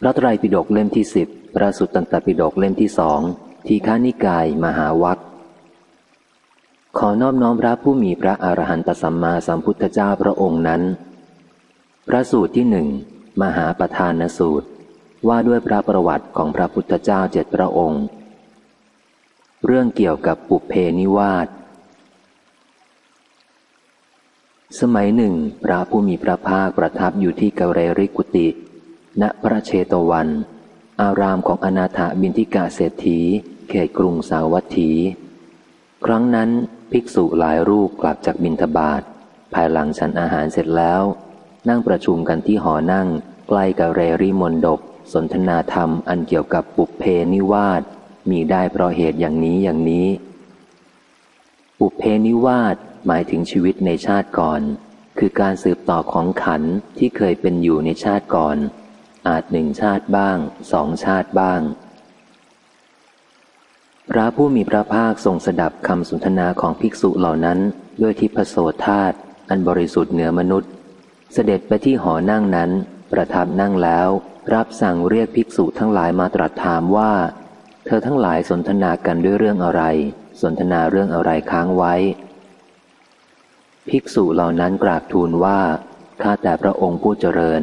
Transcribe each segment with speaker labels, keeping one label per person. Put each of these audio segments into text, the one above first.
Speaker 1: พระไตรปิฎกเล่มที่สิบพระสุตตันตปิฎกเล่มที่สองทีฆานิกายมหาวัคขอนอบน้อมพระผู้มีพระอรหันตสัมมาสัมพุทธเจ้าพระองค์นั้น พระสูตรที่หนึ่งมหาประธานสูตร ว่าด้วยพระประวัติของพระพุทธเจ้าเจ็ดพระองค์ เรื่องเกี่ยวกับปุเพนิวาสสมัยหนึ่ง พระผู้มีพระภาคประทับอยู่ที่กเรริกุติ ณพระเชตวัน อารามของอนาถบินทิกาเศรษฐี เขตกรุงสาวัตถี ครั้งนั้นภิกษุหลายรูปกลับจากบินทบาท ภายหลังฉันอาหารเสร็จแล้ว นั่งประชุมกันที่หอนั่ง ใกล้กับเรริมนดบ สนทนาธรรมอันเกี่ยวกับปุเพนิวาสมีได้เพราะเหตุอย่างนี้อย่างนี้ ปุเพนิวาสหมายถึงชีวิตในชาติก่อน คือการสืบต่อของขันที่เคยเป็นอยู่ในชาติก่อน อาจหนึ่งชาติบ้างสองชาติบ้าง พระผู้มีพระภาคทรงสดับคำสนทนาของภิกษุเหล่านั้น ด้วยทิพโสธาตอันบริสุทธิ์เหนือมนุษย์ เสด็จไปที่หอนั่งนั้น ประทับนั่งแล้ว รับสั่งเรียกภิกษุทั้งหลายมาตรัสถามว่า เธอทั้งหลายสนทนากันด้วยเรื่องอะไร สนทนาเรื่องอะไรค้างไว้ ภิกษุเหล่านั้นกราบทูลว่าข้าแต่พระองค์ผู้เจริญ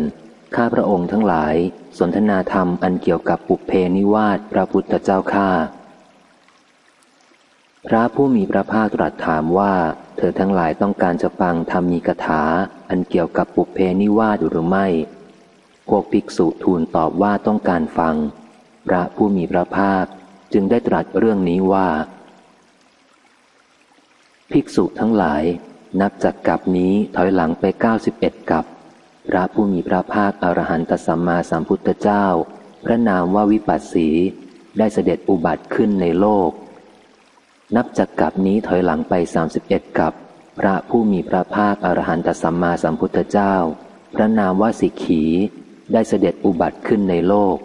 Speaker 1: ข้าพระองค์ทั้งหลาย สนทนาธรรมอันเกี่ยวกับปุเพนิวาสพระพุทธเจ้าข้าพระผู้มีพระภาคตรัสถามว่า เธอทั้งหลายต้องการจะฟังธรรมมีกถา อันเกี่ยวกับปุเพนิวาสหรือไม่ พวกภิกษุทูลตอบว่าต้องการฟัง พระผู้มีพระภาคจึงได้ตรัสเรื่องนี้ว่า ภิกษุทั้งหลาย นับจากกับนี้ถอยหลังไปเก้าสิบเอ็ดกับ พระผู้มีพระภาคอรหันตสัมมาสัมพุทธเจ้า พระนามว่าวิปัสสี ได้เสด็จอุบัติขึ้นในโลก นับจากกับนี้ถอยหลังไปสามสิบเอ็ดกับ พระผู้มีพระภาคอรหันตสัมมาสัมพุทธเจ้า พระนามว่าสิกขี ได้เสด็จอุบัติขึ้นในโลก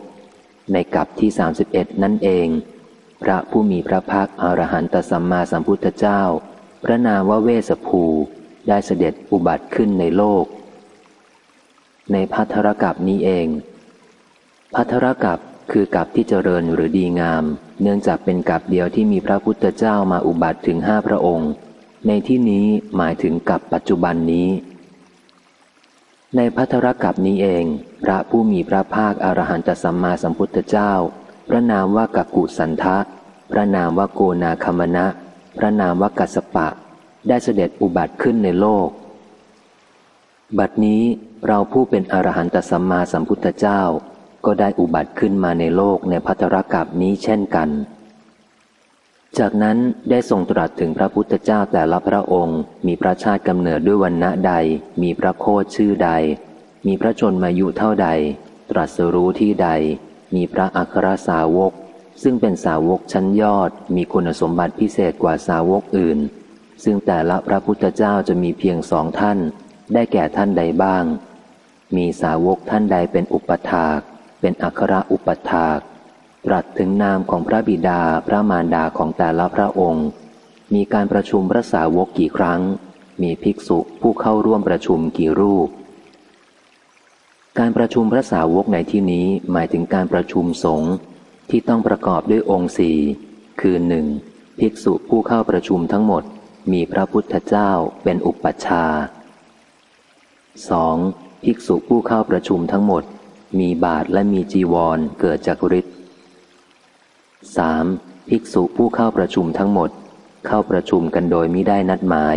Speaker 1: ในกับที่สามสิบเอ็ดนั่นเอง พระผู้มีพระภาคอรหันตสัมมาสัมพุทธเจ้า พระนามว่าเวสภู ได้เสด็จอุบัติขึ้นในโลก ในพัทรกับนี้เอง พัทรกับคือกับที่เจริญหรือดีงาม เนื่องจากเป็นกับเดียวที่มีพระพุทธเจ้ามาอุบัติถึงห้าพระองค์ ในที่นี้หมายถึงกับปัจจุบันนี้ ในพัทรกับนี้เอง พระผู้มีพระภาคอรหันตสัมมาสัมพุทธเจ้า พระนามว่ากักกุสันทะ พระนามว่าโกนาคมณะ พระนามว่ากัสปะ ได้เสด็จอุบัติขึ้นในโลก บัดนี้ เราผู้เป็นอรหันตสัมมาสัมพุทธเจ้า ก็ได้อุบัติขึ้นมาในโลกในพัทรกับนี้เช่นกัน จากนั้นได้ทรงตรัสถึงพระพุทธเจ้าแต่ละพระองค์ มีพระชาติกำเนิดด้วยวันณะใด มีพระโคดชื่อใด มีพระชนมายุเท่าใด ตรัสรู้ที่ใด มีพระอัครสาวก ซึ่งเป็นสาวกชั้นยอด มีคุณสมบัติพิเศษกว่าสาวกอื่น ซึ่งแต่ละพระพุทธเจ้าจะมีเพียงสองท่าน ได้แก่ท่านใดบ้าง มีสาวกท่านใดเป็นอุปถาก เป็นอัครอุปถาก ตรัสถึงนามของพระบิดาพระมารดาของแต่ละพระองค์ มีการประชุมพระสาวกกี่ครั้ง มีภิกษุผู้เข้าร่วมประชุมกี่รูป การประชุมพระสาวกในที่นี้หมายถึงการประชุมสงฆ์ที่ต้องประกอบด้วยองค์สี่คือหนึ่งภิกษุผู้เข้าประชุมทั้งหมดมีพระพุทธเจ้าเป็นอุปัชฌาย์ สองภิกษุผู้เข้าประชุมทั้งหมด มีบาทและมีจีวรเกิดจากฤทธิ์สามภิกษุผู้เข้าประชุมทั้งหมด เข้าประชุมกันโดยมิได้นัดหมาย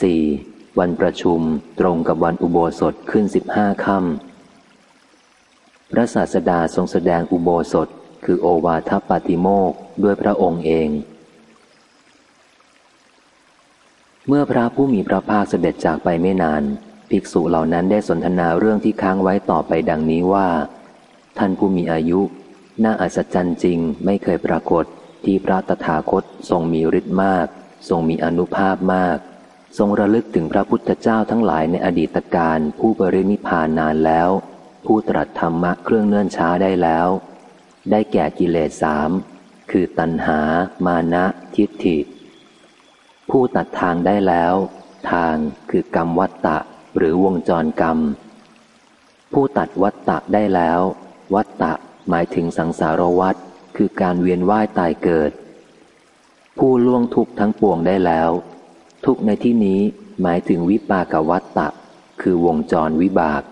Speaker 1: สี่วันประชุมตรงกับวันอุโบสถขึ้นสิบห้าค่ำพระศาสดาทรงแสดงอุโบสถ คือโอวาทปาติโมกด้วยพระองค์เอง เมื่อพระผู้มีพระภาคเสด็จจากไปไม่นาน ภิกษุเหล่านั้นได้สนทนาเรื่องที่ค้างไว้ต่อไปดังนี้ว่า ท่านผู้มีอายุ น่าอัศจรรย์จริงไม่เคยปรากฏที่พระตถาคตทรงมีฤทธิ์มาก ทรงมีอนุภาพมาก ทรงระลึกถึงพระพุทธเจ้าทั้งหลายในอดีตการผู้บรินิพานนานแล้ว ผู้ตรัสธรรมะเครื่องเนื่นช้าได้แล้ว ได้แก่กิเลสสามคือตัณหา มานะ ทิฏฐิ ผู้ตัดทางได้แล้ว ทางคือกรรมวัตตะหรือวงจรกรรม ผู้ตัดวัตตะได้แล้ว วัตตะหมายถึงสังสารวัฏคือการเวียนว่ายตายเกิด ผู้ล่วงทุกทั้งปวงได้แล้ว ทุกในที่นี้หมายถึงวิปากวัตตะ คือวงจรวิบาก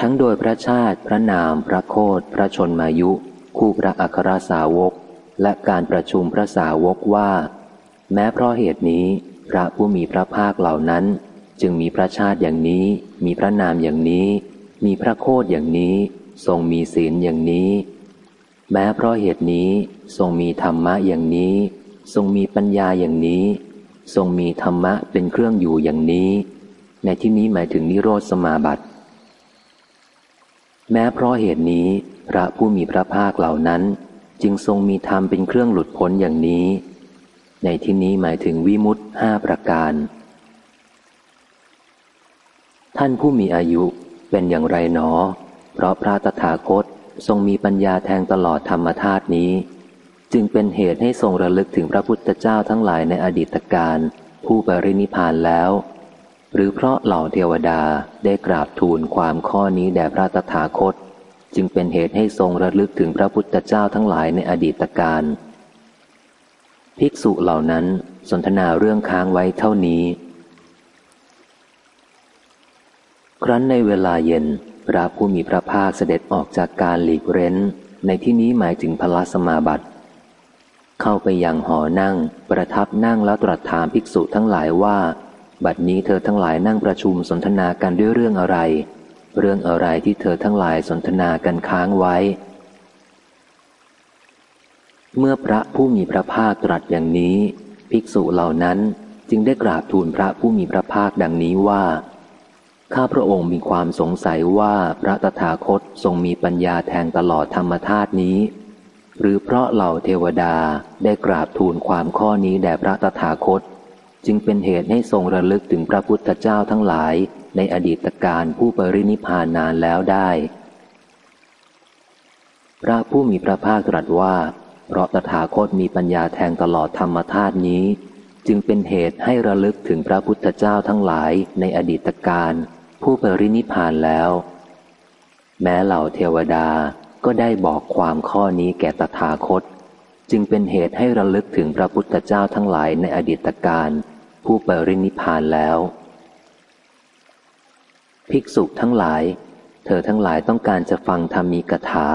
Speaker 1: ทั้งโดยพระชาติพระนามพระโคดพระชนมายุ คู่พระอัครสาวก และการประชุมพระสาวกว่า แม้เพราะเหตุนี้พระผู้มีพระภาคเหล่านั้น จึงมีพระชาติอย่างนี้ มีพระนามอย่างนี้ มีพระโคดอย่างนี้ ทรงมีศีลอย่างนี้ แม้เพราะเหตุนี้ทรงมีธรรมะอย่างนี้ ทรงมีปัญญาอย่างนี้ ทรงมีธรรมะเป็นเครื่องอยู่อย่างนี้ ในที่นี้หมายถึงนิโรธสมาบัติ แม้เพราะเหตุนี้พระผู้มีพระภาคเหล่านั้น จึงทรงมีธรรมเป็นเครื่องหลุดพ้นอย่างนี้ ในที่นี้หมายถึงวิมุตห้าประการ ท่านผู้มีอายุเป็นอย่างไรหนอ เพราะพระตถาคตทรงมีปัญญาแทงตลอดธรรมธาตุนี้ จึงเป็นเหตุให้ทรงระลึกถึงพระพุทธเจ้าทั้งหลายในอดีตการผู้ปรินิพานแล้ว หรือเพราะเหล่าเทวดาได้กราบทูลความข้อนี้แด่พระตถาคต จึงเป็นเหตุให้ทรงระลึกถึงพระพุทธเจ้าทั้งหลายในอดีตการ ภิกษุเหล่านั้นสนทนาเรื่องค้างไว้เท่านี้ ครั้นในเวลาเย็น พระผู้มีพระภาคเสด็จออกจากการหลีกเร้น ในที่นี้หมายถึงพระสมาบัติ เข้าไปยังหอนั่ง ประทับนั่งแล้วตรัสถามภิกษุทั้งหลายว่า บัดนี้เธอทั้งหลายนั่งประชุมสนทนากันด้วยเรื่องอะไร เรื่องอะไรที่เธอทั้งหลายสนทนากันค้างไว้ เมื่อพระผู้มีพระภาคตรัสอย่างนี้ ภิกษุเหล่านั้นจึงได้กราบทูลพระผู้มีพระภาคดังนี้ว่า ข้าพระองค์มีความสงสัยว่าพระตถาคตทรงมีปัญญาแทงตลอดธรรมธาตุนี้ หรือเพราะเหล่าเทวดาได้กราบทูลความข้อนี้แด่พระตถาคต จึงเป็นเหตุให้ทรงระลึกถึงพระพุทธเจ้าทั้งหลาย ในอดีตการผู้ปรินิพานนานแล้วได้ พระผู้มีพระภาคตรัสว่า เพราะตถาคตมีปัญญาแทงตลอดธรรมธาตุนี้ จึงเป็นเหตุให้ระลึกถึงพระพุทธเจ้าทั้งหลายในอดีตการผู้ปรินิพานแล้ว แม้เหล่าเทวดาก็ได้บอกความข้อนี้แก่ตถาคต จึงเป็นเหตุให้ระลึกถึงพระพุทธเจ้าทั้งหลายในอดีตการผู้ปรินิพานแล้ว ภิกษุทั้งหลาย เธอทั้งหลายต้องการจะฟังธรรมีกถา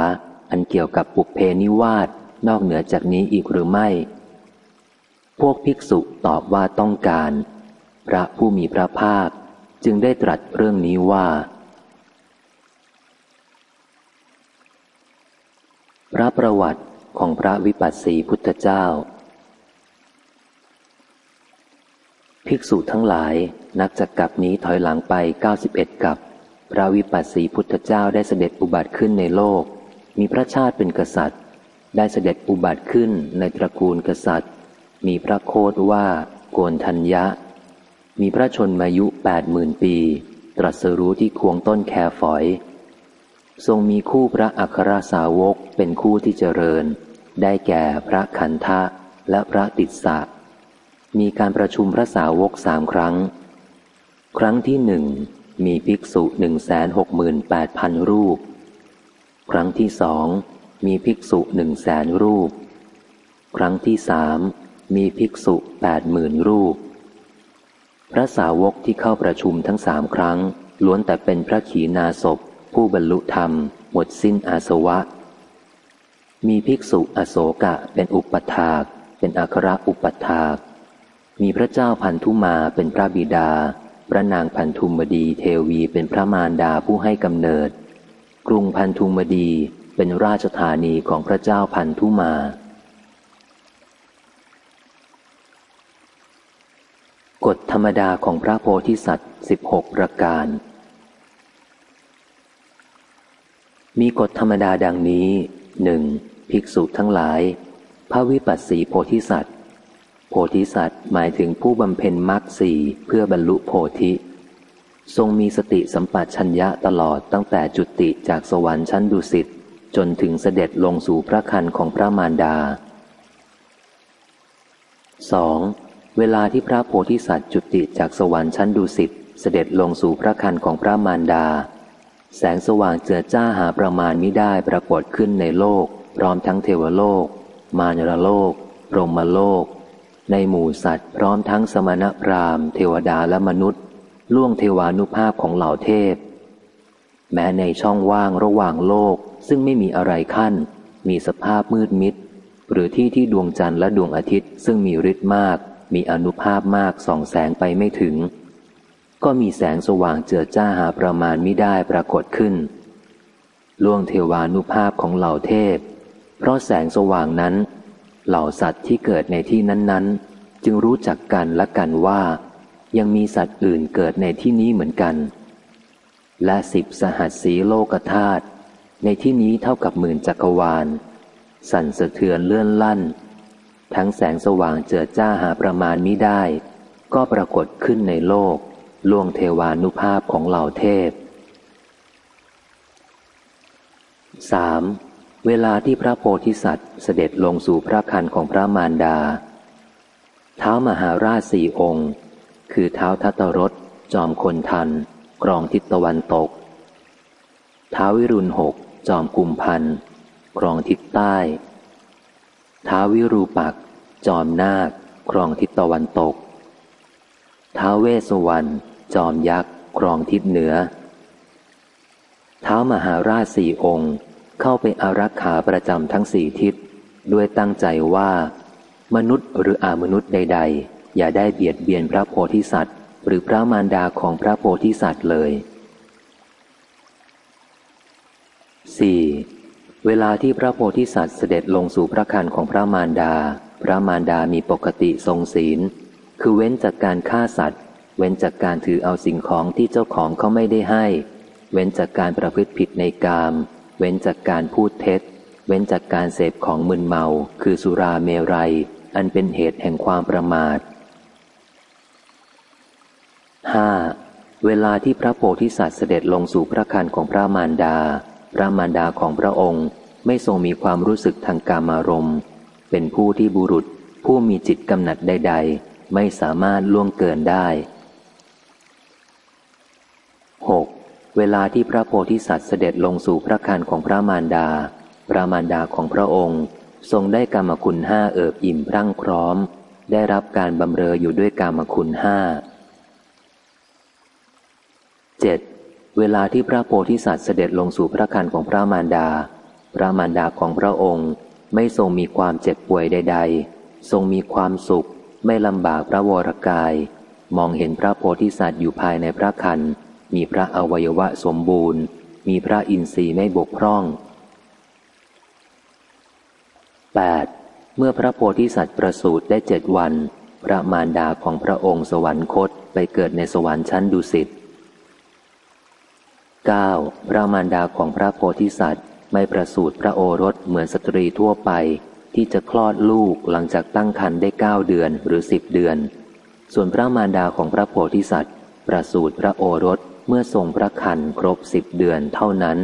Speaker 1: อันเกี่ยวกับปุเพนิวาสนอกเหนือจากนี้อีกหรือไม่ พวกภิกษุตอบว่าต้องการ พระผู้มีพระภาคจึงได้ตรัสเรื่องนี้ว่า พระประวัติของพระวิปัสสีพุทธเจ้า ภิกษุทั้งหลาย นับจากกับนี้ถอยหลังไป 91 กับ พระวิปัสสีพุทธเจ้าได้เสด็จอุบัติขึ้นในโลก มีพระชาติเป็นกษัตริย์ ได้เสด็จอุบัติขึ้นในตระกูลกษัตริย์ มีพระโคดว่าโกนทัญญะ มีพระชนมายุแปดหมื่นปี ตรัสรู้ที่ควงต้นแคฝอย ทรงมีคู่พระอัครสาวกเป็นคู่ที่เจริญ ได้แก่พระขันธะและพระติสสะมีการประชุมพระสาวกสามครั้ง ครั้งที่หนึ่งมีภิกษุหนึ่งแสนหกหมื่นแปดพันรูป ครั้งที่สองมีภิกษุหนึ่งแสนรูป ครั้งที่สามมีภิกษุแปดหมื่นรูป พระสาวกที่เข้าประชุมทั้งสามครั้ง ล้วนแต่เป็นพระขีณาสพผู้บรรลุธรรม หมดสิ้นอาสวะ มีภิกษุอโศกะเป็นอุปถาก เป็นอัครอุปถาก มีพระเจ้าพันธุมาเป็นพระบิดา พระนางพันธุมดีเทวีเป็นพระมารดาผู้ให้กำเนิด กรุงพันธุมดีเป็นราชธานีของพระเจ้าพันธุมา กฎธรรมดาของพระโพธิสัตว์สิบหกประการ มีกฎธรรมดาดังนี้หนึ่งภิกษุทั้งหลาย พระวิปัสสีโพธิสัตว์ โพธิสัตว์หมายถึงผู้บำเพ็ญมรรคสี่เพื่อบรรลุโพธิ ทรงมีสติสัมปชัญญะตลอดตั้งแต่จุติจากสวรรค์ชั้นดุสิตจนถึงเสด็จลงสู่พระคันของพระมารดา 2. เวลาที่พระโพธิสัตว์จุติจากสวรรค์ชั้นดุสิตเสด็จลงสู่พระคันของพระมารดา แสงสว่างเจือจ้าหาประมาณมิได้ปรากฏขึ้นในโลก พร้อมทั้งเทวโลก มารโลก พรหมโลก ในหมู่สัตว์พร้อมทั้งสมณพราหมณ์เทวดาและมนุษย์ ล่วงเทวานุภาพของเหล่าเทพ แม้ในช่องว่างระหว่างโลกซึ่งไม่มีอะไรขั้น มีสภาพมืดมิด หรือที่ที่ดวงจันทร์และดวงอาทิตย์ซึ่งมีฤทธิ์มาก มีอนุภาพมากส่องแสงไปไม่ถึง ก็มีแสงสว่างเจือจ้าหาประมาณไมิได้ปรากฏขึ้น ล่วงเทวานุภาพของเหล่าเทพ เพราะแสงสว่างนั้น เหล่าสัตว์ที่เกิดในที่นั้น ๆ จึงรู้จักกันและกันว่า ยังมีสัตว์อื่นเกิดในที่นี้เหมือนกัน และสิบสหัสสีโลกธาตุในที่นี้เท่ากับหมื่นจักรวาล สั่นสะเทือนเลื่อนลั่น ทั้งแสงสว่างเจิดจ้าหาประมาณมิได้ ก็ปรากฏขึ้นในโลกล่วงเทวานุภาพของเหล่าเทพ 3. เวลาที่พระโพธิสัตว์ เสด็จลงสู่พระคันของพระมารดา เท้ามหาราชสี่องค์ คือเท้าทัตรสจอมคนทัน กรองทิศตะวันตก เท้าวิรุณหก จอมกุมพันครองทิศใต้เท้าวิรูปัก จอมนาคครองทิศตะวันตกท้าเวสวรรณจอมยักษ์ครองทิศเหนือ เท้ามหาราชสี่องค์ เข้าไปอารักขาประจำทั้งสี่ทิศ ด้วยตั้งใจว่า มนุษย์หรืออามนุษย์ใด ๆ อย่าได้เบียดเบียนพระโพธิสัตว์ หรือพระมารดาของพระโพธิสัตว์เลย 4. เวลาที่พระโพธิสัตว์เสด็จลงสู่พระคันของพระมารดา พระมารดามีปกติทรงศีล คือเว้นจากการฆ่าสัตว์ เว้นจากการถือเอาสิ่งของที่เจ้าของเขาไม่ได้ให้ เว้นจากการประพฤติผิดในกาม เว้นจากการพูดเท็จ เว้นจากการเสพของมึนเมา คือสุราเมรัย อันเป็นเหตุแห่งความประมาท 5. เวลาที่พระโพธิสัตว์เสด็จลงสู่พระคันของพระมารดา พระมารดาของพระองค์ไม่ทรงมีความรู้สึกทางกามารมณ์ เป็นผู้ที่บุรุษ ผู้มีจิตกำหนัดใด ๆ ไม่สามารถล่วงเกินได้ 6. เวลาที่พระโพธิสัตว์เสด็จลงสู่พระคันของพระมารดา พระมารดาของพระองค์ ทรงได้กรรมคุณห้าเอิบอิ่มพรั่งพร้อม ได้รับการบำเรออยู่ด้วยกรรมคุณห้า 7. เวลาที่พระโพธิสัตว์เสด็จลงสู่พระคันของพระมารดา พระมารดาของพระองค์ไม่ทรงมีความเจ็บป่วยใด ๆ ทรงมีความสุข ไม่ลำบากพระวรกาย มองเห็นพระโพธิสัตว์อยู่ภายในพระคัน มีพระอวัยวะสมบูรณ์ มีพระอินทรีย์ไม่บกพร่อง 8. เมื่อพระโพธิสัตว์ประสูติได้เจ็ดวัน พระมารดาของพระองค์สวรรคตไปเกิดในสวรรค์ชั้นดุสิต 9. พระมารดาของพระโพธิสัตว์ไม่ประสูติพระโอรสเหมือนสตรีทั่วไปที่จะคลอดลูกหลังจากตั้งครรภ์ได้เก้าเดือนหรือสิบเดือน ส่วนพระมารดาของพระโพธิสัตว์ ประสูติพระโอรส เมื่อทรงพระคันครบสิบเดือนเท่านั้น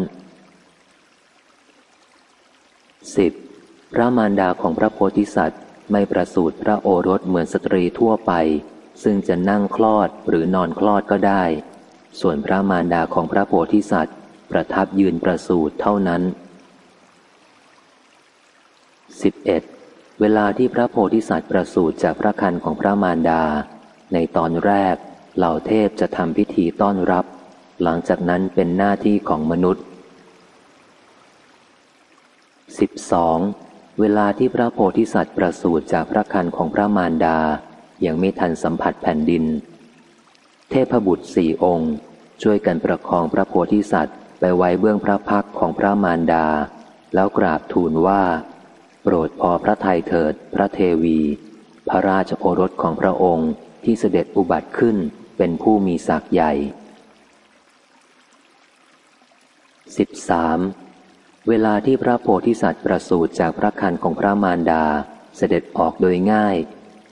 Speaker 1: 10. พระมารดาของพระโพธิสัตว์ไม่ประสูติพระโอรสเหมือนสตรีทั่วไป ซึ่งจะนั่งคลอดหรือนอนคลอดก็ได้ ส่วนพระมารดาของพระโพธิสัตว์ ประทับยืนประสูติเท่านั้น 11. เวลาที่พระโพธิสัตว์ประสูติจากพระคันของพระมารดา ในตอนแรกเหล่าเทพจะทำพิธีต้อนรับ หลังจากนั้นเป็นหน้าที่ของมนุษย์ 12. เวลาที่พระโพธิสัตว์ประสูติจากพระคันของพระมารดา ยังไม่ทันสัมผัสแผ่นดิน เทพบุตรสี่องค์ ช่วยกันประคองพระโพธิสัตว์ ไปไว้เบื้องพระพักของพระมารดา แล้วกราบทูลว่า โปรดพอพระทัยเถิด พระเทวี พระราชโอรสของพระองค์ที่เสด็จอุบัติขึ้นเป็นผู้มีศักย์ใหญ่ 13. เวลาที่พระโพธิสัตว์ประสูติจากพระคันของพระมารดา เสด็จออกโดยง่าย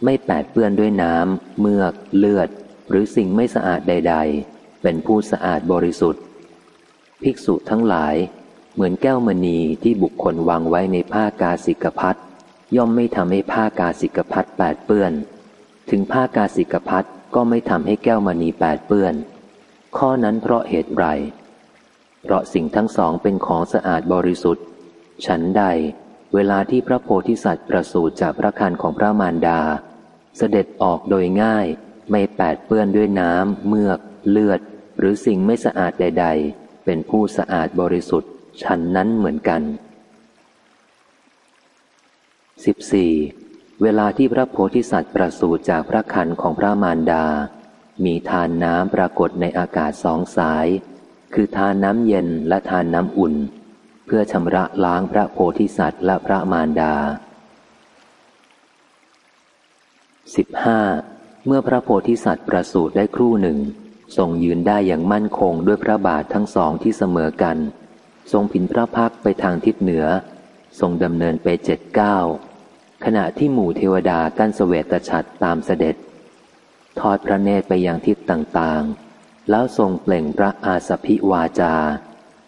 Speaker 1: ไม่แปดเปื้อนด้วยน้ำ เมือก เลือด หรือสิ่งไม่สะอาดใด ๆ เป็นผู้สะอาดบริสุทธิ์ ภิกษุทั้งหลาย เหมือนแก้วมณีที่บุคคลวางไว้ในผ้ากาสิกพัดย่อมไม่ทำให้ผ้ากาสิกพัดแปดเปื้อน ถึงผ้ากาสิกพัดก็ไม่ทำให้แก้วมณีแปดเปื้อน ข้อนั้นเพราะเหตุไร เพราะสิ่งทั้งสองเป็นของสะอาดบริสุทธิ์ ฉันใด เวลาที่พระโพธิสัตว์ประสูติจากพระคันของพระมารดา เสด็จออกโดยง่าย ไม่แปดเปื้อนด้วยน้ำเมือก เลือด หรือสิ่งไม่สะอาดใด ๆ เป็นผู้สะอาดบริสุทธิ์ ฉันนั้นเหมือนกัน 14. เวลาที่พระโพธิสัตว์ประสูติจากพระคันของพระมารดา มีทานน้ำปรากฏในอากาศสองสาย คือทานน้ำเย็นและทานน้ำอุ่น เพื่อชำระล้างพระโพธิสัตว์และพระมารดา 15. เมื่อพระโพธิสัตว์ประสูติได้ครู่หนึ่ง ทรงยืนได้อย่างมั่นคงด้วยพระบาททั้งสองที่เสมอกัน ทรงผินพระพักไปทางทิศเหนือ ทรงดำเนินไปเจ็ดเก้าขณะที่หมู่เทวดากั้นสเสวตฉัตรตามเสด็จ ทอดพระเนตรไปยังทิศต่างๆ แล้วทรงเปล่งพระอาสพิวาจา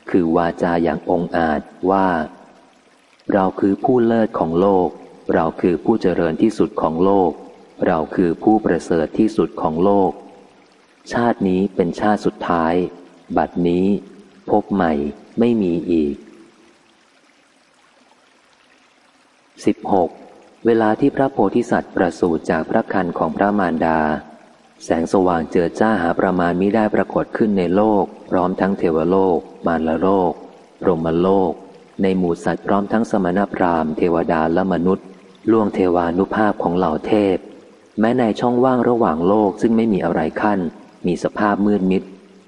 Speaker 1: คือวาจาอย่างองอาจว่า เราคือผู้เลิศของโลก เราคือผู้เจริญที่สุดของโลก เราคือผู้ประเสริฐที่สุดของโลก ชาตินี้เป็นชาติสุดท้าย บัดนี้ พบใหม่ไม่มีอีก 16. เวลาที่พระโพธิสัตว์ประสูติจากพระคันของพระมารดา แสงสว่างเจิดจ้าหาประมาณมิได้ปรากฏขึ้นในโลก พร้อมทั้งเทวโลก มารโลกพรหมโลก ในหมู่สัตว์พร้อมทั้งสมณพราหมณ์เทวดาและมนุษย์ ล่วงเทวานุภาพของเหล่าเทพ แม้ในช่องว่างระหว่างโลกซึ่งไม่มีอะไรขั้น มีสภาพมืดมิด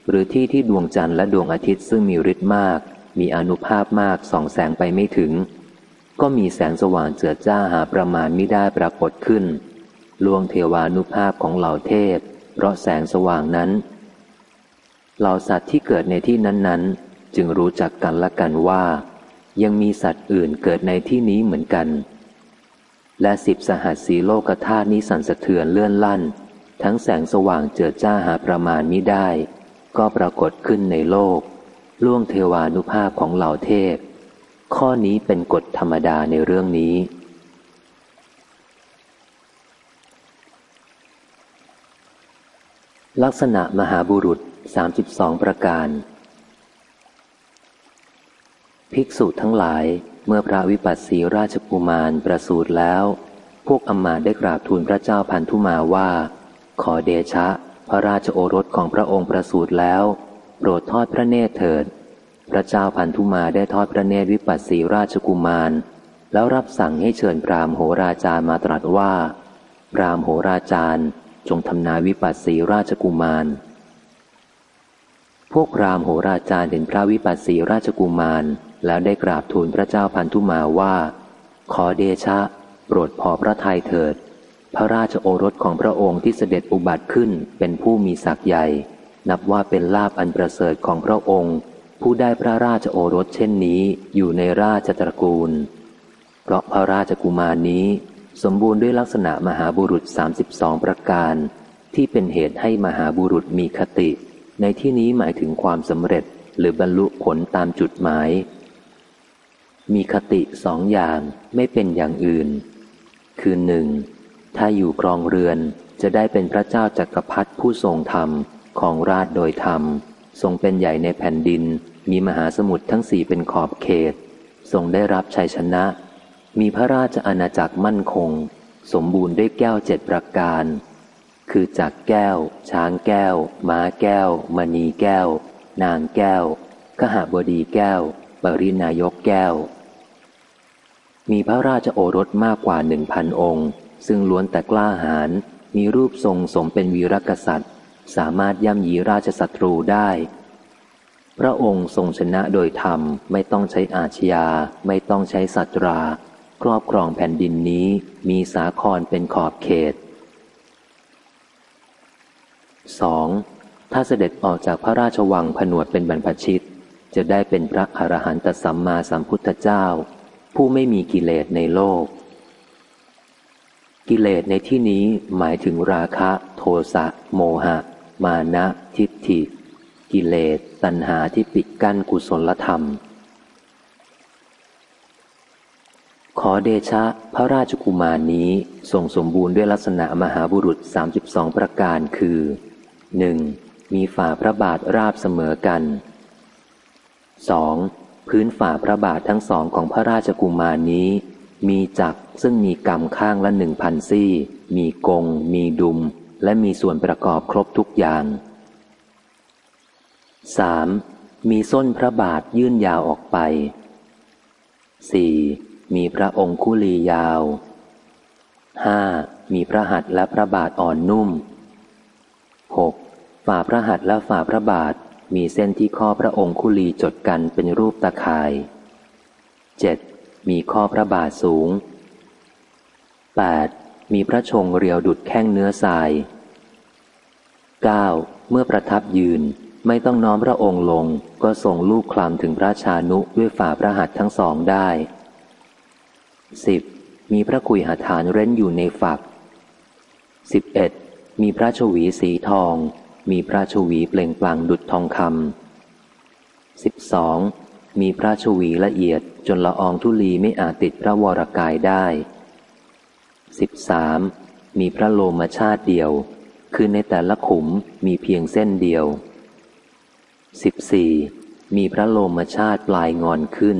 Speaker 1: หรือที่ที่ดวงจันทร์และดวงอาทิตย์ซึ่งมีฤทธิ์มาก มีอนุภาพมากส่องแสงไปไม่ถึง ก็มีแสงสว่างเจิดจ้าหาประมาณม่ได้ปรากฏขึ้น ลวงเทวานุภาพของเหล่าเทพ เพราะแสงสว่างนั้น เหล่าสัตว์ที่เกิดในที่นั้นๆ จึงรู้จักกันละกันว่า ยังมีสัตว์อื่นเกิดในที่นี้เหมือนกัน และสิบสหัสสีโลกธาตุนี้สั่นสะเทือนเลื่อนลั่น ทั้งแสงสว่างเจิดจ้าหาประมาณมิได้ ก็ปรากฏขึ้นในโลก ล่วงเทวานุภาพของเหล่าเทพ ข้อนี้เป็นกฎธรรมดาในเรื่องนี้ ลักษณะมหาบุรุษ 32 ประการ ภิกษุทั้งหลายเมื่อพระวิปัสสีราชกุมารประสูติแล้ว พวกอมมาได้กราบทูลพระเจ้าพันธุมาว่า ขอเดชะ พระราชโอรสของพระองค์ประสูติแล้ว โปรดทอดพระเนตรเถิด พระเจ้าพันธุมาได้ทอดพระเนตรวิปัสสีราชกุมาร แล้วรับสั่งให้เชิญพรามโหราจารมาตรัสว่า พรามโหราจารย์ จงทำนายวิปัสสีราชกุมาร พวกพรามโหราจารย์เห็นพระวิปัสสีราชกุมาร แล้วได้กราบทูลพระเจ้าพันธุมาว่า ขอเดชะ โปรดพอพระทัยเถิด พระราชโอรสของพระองค์ที่เสด็จอุบัติขึ้นเป็นผู้มีศักย์ใหญ่ นับว่าเป็นลาบอันประเสริฐของพระองค์ ผู้ได้พระราชโอรสเช่นนี้อยู่ในราชตระกูล เพราะพระราชกุมารนี้ สมบูรณ์ด้วยลักษณะมหาบุรุษ 32 ประการ ที่เป็นเหตุให้มหาบุรุษมีคติ ในที่นี้หมายถึงความสำเร็จหรือบรรลุผลตามจุดหมาย มีคติสองอย่างไม่เป็นอย่างอื่น คือหนึ่งถ้าอยู่ครองเรือนจะได้เป็นพระเจ้าจากักรพรรดิผู้ทรงธรรมของราชโดยธรรม ทรงเป็นใหญ่ในแผ่นดิน มีมหาสมุทรทั้งสี่เป็นขอบเขต ทรงได้รับชัยชนะ มีพระราชอาณาจักรมั่นคง สมบูรณ์ด้วยแก้วเจ็ดประการ คือจักแก้ว ช้างแก้ว ม้าแก้ว มณีแก้ว นางแก้ว ขหบดีแก้ว บรินายกแก้ว มีพระราชโอรสมากกว่าหนึ่งพันองค์ ซึ่งล้วนแต่กล้าหาญมีรูปทรงสมเป็นวีรกษัตริย์ สามารถย่ำยีราชศัตรูได้ พระองค์ทรงชนะโดยธรรมไม่ต้องใช้อาชญาไม่ต้องใช้สัตรา ครอบครองแผ่นดินนี้มีสาครเป็นขอบเขต 2. ถ้าเสด็จออกจากพระราชวังผนวดเป็นบรรพชิต จะได้เป็นพระอรหันตสัมมาสัมพุทธเจ้า ผู้ไม่มีกิเลสในโลก กิเลสในที่นี้หมายถึงราคะ โทสะ โมหะ มานะ ทิฏฐิ กิเลส ตัณหาที่ปิดกั้นกุศลธรรม ขอเดชะพระราชกุมารนี้ทรงสมบูรณ์ด้วยลักษณะมหาบุรุษ 32 ประการคือ 1. มีฝ่าพระบาทราบเสมอกัน 2. พื้นฝ่าพระบาททั้งสองของพระราชกุมารนี้ มีจักซึ่งมีกำข้างละหนึ่งพันซี่ มีกง มีดุม และมีส่วนประกอบครบทุกอย่าง 3. มีส้นพระบาทยื่นยาวออกไป 4. มีพระองคุลียาว 5. มีพระหัตถ์และพระบาทอ่อนนุ่ม 6. ฝ่าพระหัตถ์และฝ่าพระบาทมีเส้นที่ข้อพระองคุลีจดกันเป็นรูปตะข่าย 7. มีข้อพระบาทสูง 8. มีพระชงเรียวดุดแข้งเนื้อทราย 9. เมื่อประทับยืนไม่ต้องน้อมพระองค์ลงก็ส่งลูกคลำถึงพระชานุด้วยฝ่าพระหัตถ์ทั้งสองได้ 10. มีพระกุยหาฐานเร้นอยู่ในฝัก 11. มีพระชวีสีทอง มีพระชวีเปล่งปลั่งดุจทองคำ 12. มีพระชวีละเอียดจนละอองทุลีไม่อาจติดพระวรกายได้ 13. มีพระโลมชาติเดียว คือในแต่ละขุมมีเพียงเส้นเดียว 14. มีพระโลมชาติปลายงอนขึ้น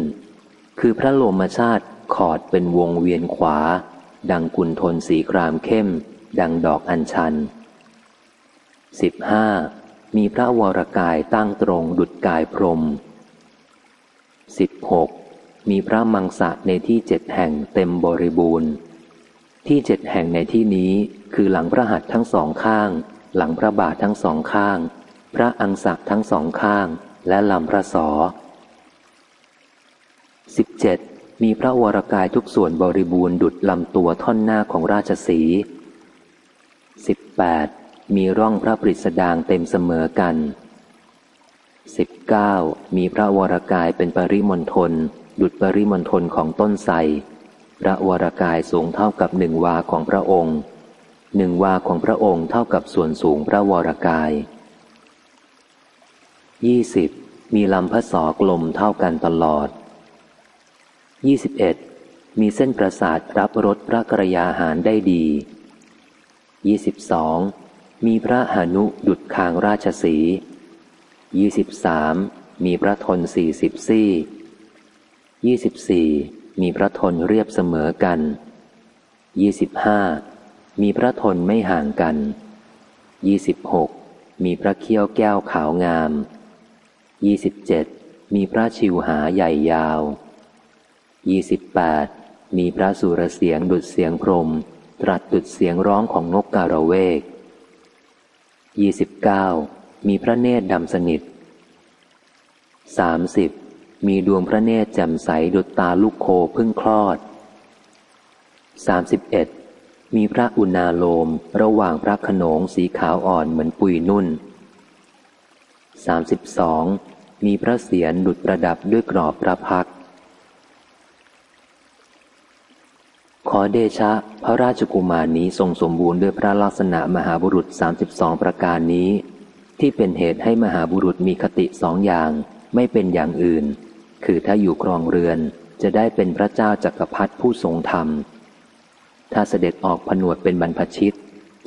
Speaker 1: คือพระโลมชาติ ขอดเป็นวงเวียนขวา ดังกุลทนสีครามเข้ม ดังดอกอัญชัน 15. มีพระวรกายตั้งตรงดุดกายพรม 16. มีพระมังสะในที่เจ็ดแห่งเต็มบริบูรณ์ ที่เจ็ดแห่งในที่นี้คือหลังพระหัตถ์ทั้งสองข้าง หลังพระบาททั้งสองข้าง พระอังสักทั้งสองข้าง และลำพระสอ 17. มีพระวรกายทุกส่วนบริบูรณ์ดุดลำตัวท่อนหน้าของราชสี 18. มีร่องพระปริสดางเต็มเสมอกัน 19. มีพระวรกายเป็นปริมณฑลดุดปริมณฑลของต้นไทรพระวรกายสูงเท่ากับหนึ่งวาของพระองค์หนึ่งวาของพระองค์เท่ากับส่วนสูงพระวรกาย 20. มีลำพระสอกลมเท่ากันตลอด 21. มีเส้นประสาทรับรสพระกรยาหารได้ดี 22. มีพระหานุดุดคางราชสี 23. มีพระทนสี่สิบซี่ 24. มีพระทนเรียบเสมอกัน 25. มีพระทนไม่ห่างกัน 26. มีพระเขี้ยวแก้วขาวงาม 27. มีพระชิวหาใหญ่ยาว 28. มีพระสุรเสียงดุดเสียงพรม ตรัสดุดเสียงร้องของนกการะเวก 29. มีพระเนตรดำสนิท 30. มีดวงพระเนตรแจ่มใสดุจตาลูกโคพึ่งคลอด 31. มีพระอุณาโลมระหว่างพระขนงสีขาวอ่อนเหมือนปุยนุ่น 32. มีพระเสียรดุจประดับด้วยกรอบพระพัก ขอเดชะ พระราชกุมารนี้ทรงสมบูรณ์ด้วยพระลักษณะมหาบุรุษ 32 ประการนี้ ที่เป็นเหตุให้มหาบุรุษมีคติสองอย่าง ไม่เป็นอย่างอื่น คือถ้าอยู่ครองเรือนจะได้เป็นพระเจ้าจักรพรรดิผู้ทรงธรรม ถ้าเสด็จออกผนวดเป็นบรรพชิต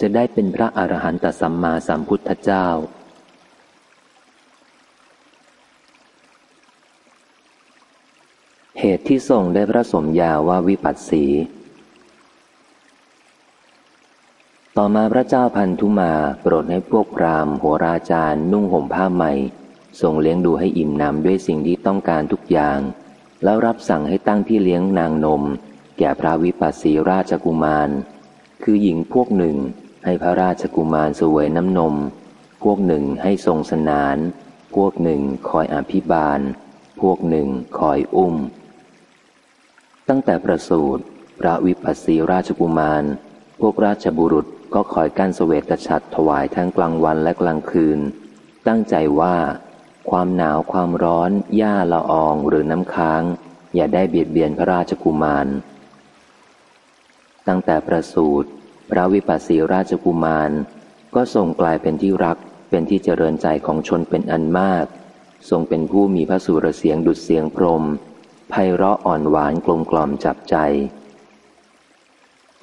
Speaker 1: จะได้เป็นพระอรหันตสัมมาสัมพุทธเจ้าเหตุที่ทรงได้พระสมญาว่าวิปัสสี ต่อมาพระเจ้าพันธุมาโปรดให้พวกพราหมณ์โหราจารย์นุ่งห่มผ้าใหม่ทรงเลี้ยงดูให้อิ่มหนำด้วยสิ่งที่ต้องการทุกอย่าง แล้วรับสั่งให้ตั้งที่เลี้ยงนางนม แก่พระวิปัสสีราชกุมาร คือหญิงพวกหนึ่งให้พระราชกุมารสวยน้ำนม พวกหนึ่งให้ทรงสนาน พวกหนึ่งคอยอภิบาล พวกหนึ่งคอยอุ้ม ตั้งแต่ประสูติพระวิปัสสีราชกุมาร พวกราชบุรุษ ก็คอยกั้นสเสวตฉัตรถวายทั้งกลางวันและกลางคืน ตั้งใจว่า ความหนาวความร้อนหญ้าละอองหรือน้ำค้าง อย่าได้เบียดเบียนพระราชกุมาร ตั้งแต่ประสูติพระวิปัสสีราชกุมาร ก็ทรงกลายเป็นที่รักเป็นที่เจริญใจของชนเป็นอันมาก ทรงเป็นผู้มีพระสุรเสียงดุดเสียงพรมไพเราะอ่อนหวานกลมกล่อมจับใจ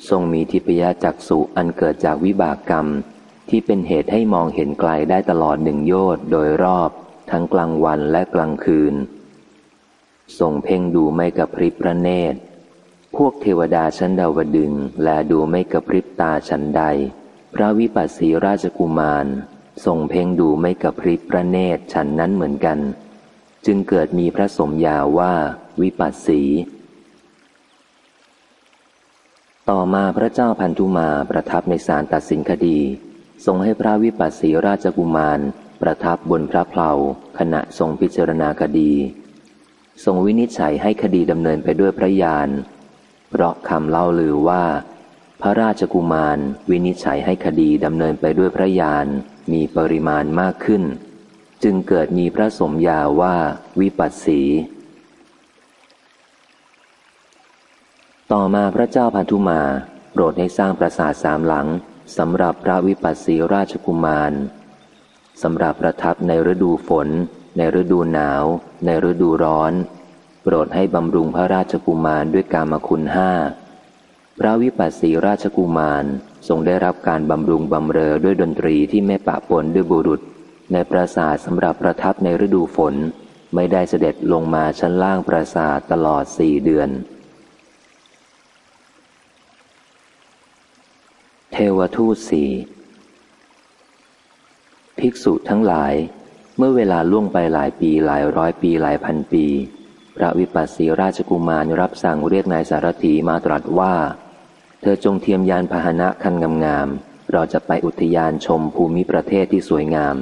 Speaker 1: ทรงมีทิพยจักษุอันเกิดจากวิบากกรรม ที่เป็นเหตุให้มองเห็นไกลได้ตลอดหนึ่งโยชน์โดยรอบ ทั้งกลางวันและกลางคืน ทรงเพ่งดูไม่กับพริบพระเนตร พวกเทวดาชั้นดาวดึงและดูไม่กับพริบตาชั้นใด พระวิปัสสีราชกุมาร ทรงเพ่งดูไม่กับพริบพระเนตรฉันนั้นเหมือนกัน จึงเกิดมีพระสมญาว่าวิปัสสี ต่อมาพระเจ้าพันธุมาประทับในศาลตัดสินคดี ทรงให้พระวิปัสสีราชกุมาร ประทับบนพระเพลาขณะทรงพิจารณาคดี ทรงวินิจฉัยให้คดีดำเนินไปด้วยพระญาณเพราะคำเล่าลือว่า พระราชกุมารวินิจฉัยให้คดีดำเนินไปด้วยพระญาณมีปริมาณมากขึ้น จึงเกิดมีพระสมญาว่าวิปัสสี ต่อมาพระเจ้าพันธุมา โปรดให้สร้างปราสาทสามหลังสำหรับพระวิปัสสีราชกุมารสำหรับประทับในฤดูฝน ในฤดูหนาว ในฤดูร้อน โปรดให้บำรุงพระราชกุมารด้วยกามคุณห้าพระวิปัสสีราชกุมารทรงได้รับการบำรุงบำเรอด้วยดนตรีที่ไม่ปะปนด้วยบุรุษ ในปราสาทสำหรับประทับในฤดูฝน ไม่ได้เสด็จลงมาชั้นล่างปราสาทตลอดสี่เดือน เท วทูตสี่ภิกษุทั้งหลาย เมื่อเวลาล่วงไปหลายปีหลายร้อยปีหลายพันปี พระวิปัสสีราชกุมารรับสั่งเรียกนายสารถีมาตรัสว่า เธอจงเทียมยานพาหนะคันงามๆเราจะไปอุทยานชมภูมิประเทศที่สวยงาม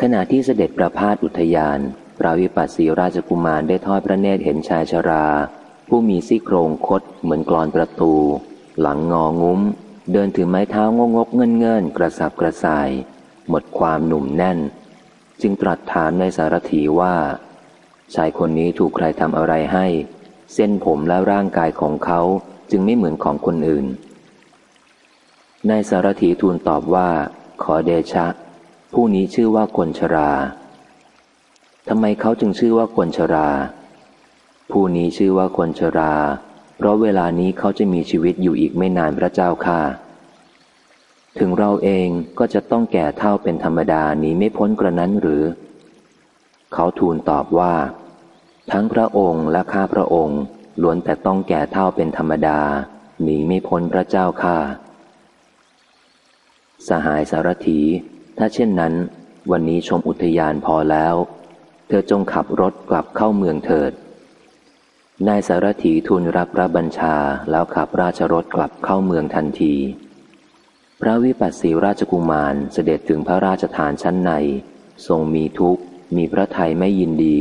Speaker 1: ขณะที่เสด็จประพาสอุทยาน พระวิปัสสีราชกุมารได้ทอดพระเนตรเห็นชายชรา ผู้มีซี่โครงคดเหมือนกรอนประตู หลังงองุ้ม เดินถือไม้เท้างงกเงินเงินกระสับกระส่าย หมดความหนุ่มแน่น จึงตรัสถามในสารถีว่า ชายคนนี้ถูกใครทำอะไรให้ เส้นผมและร่างกายของเขาจึงไม่เหมือนของคนอื่นนายสารถีทูลตอบว่า ขอเดชะ ผู้นี้ชื่อว่าคนชราทำไมเขาจึงชื่อว่าคนชรา ผู้นี้ชื่อว่าคนชรา เพราะเวลานี้เขาจะมีชีวิตอยู่อีกไม่นานพระเจ้าค่ะ ถึงเราเองก็จะต้องแก่เท่าเป็นธรรมดาหนีไม่พ้นกระนั้นหรือ เขาทูลตอบว่า ทั้งพระองค์และข้าพระองค์ล้วนแต่ต้องแก่เท่าเป็นธรรมดาหนีไม่พ้นพระเจ้าข้าสหายสารถี ถ้าเช่นนั้น วันนี้ชมอุทยานพอแล้ว เธอจงขับรถกลับเข้าเมืองเถิด นายสารถีทูลรับพระบัญชาแล้วขับราชรถกลับเข้าเมืองทันที พระวิปัสสีราชกุมารเสด็จถึงพระราชฐานชั้นใน ทรงมีทุกข์ มีพระทัยไม่ยินดี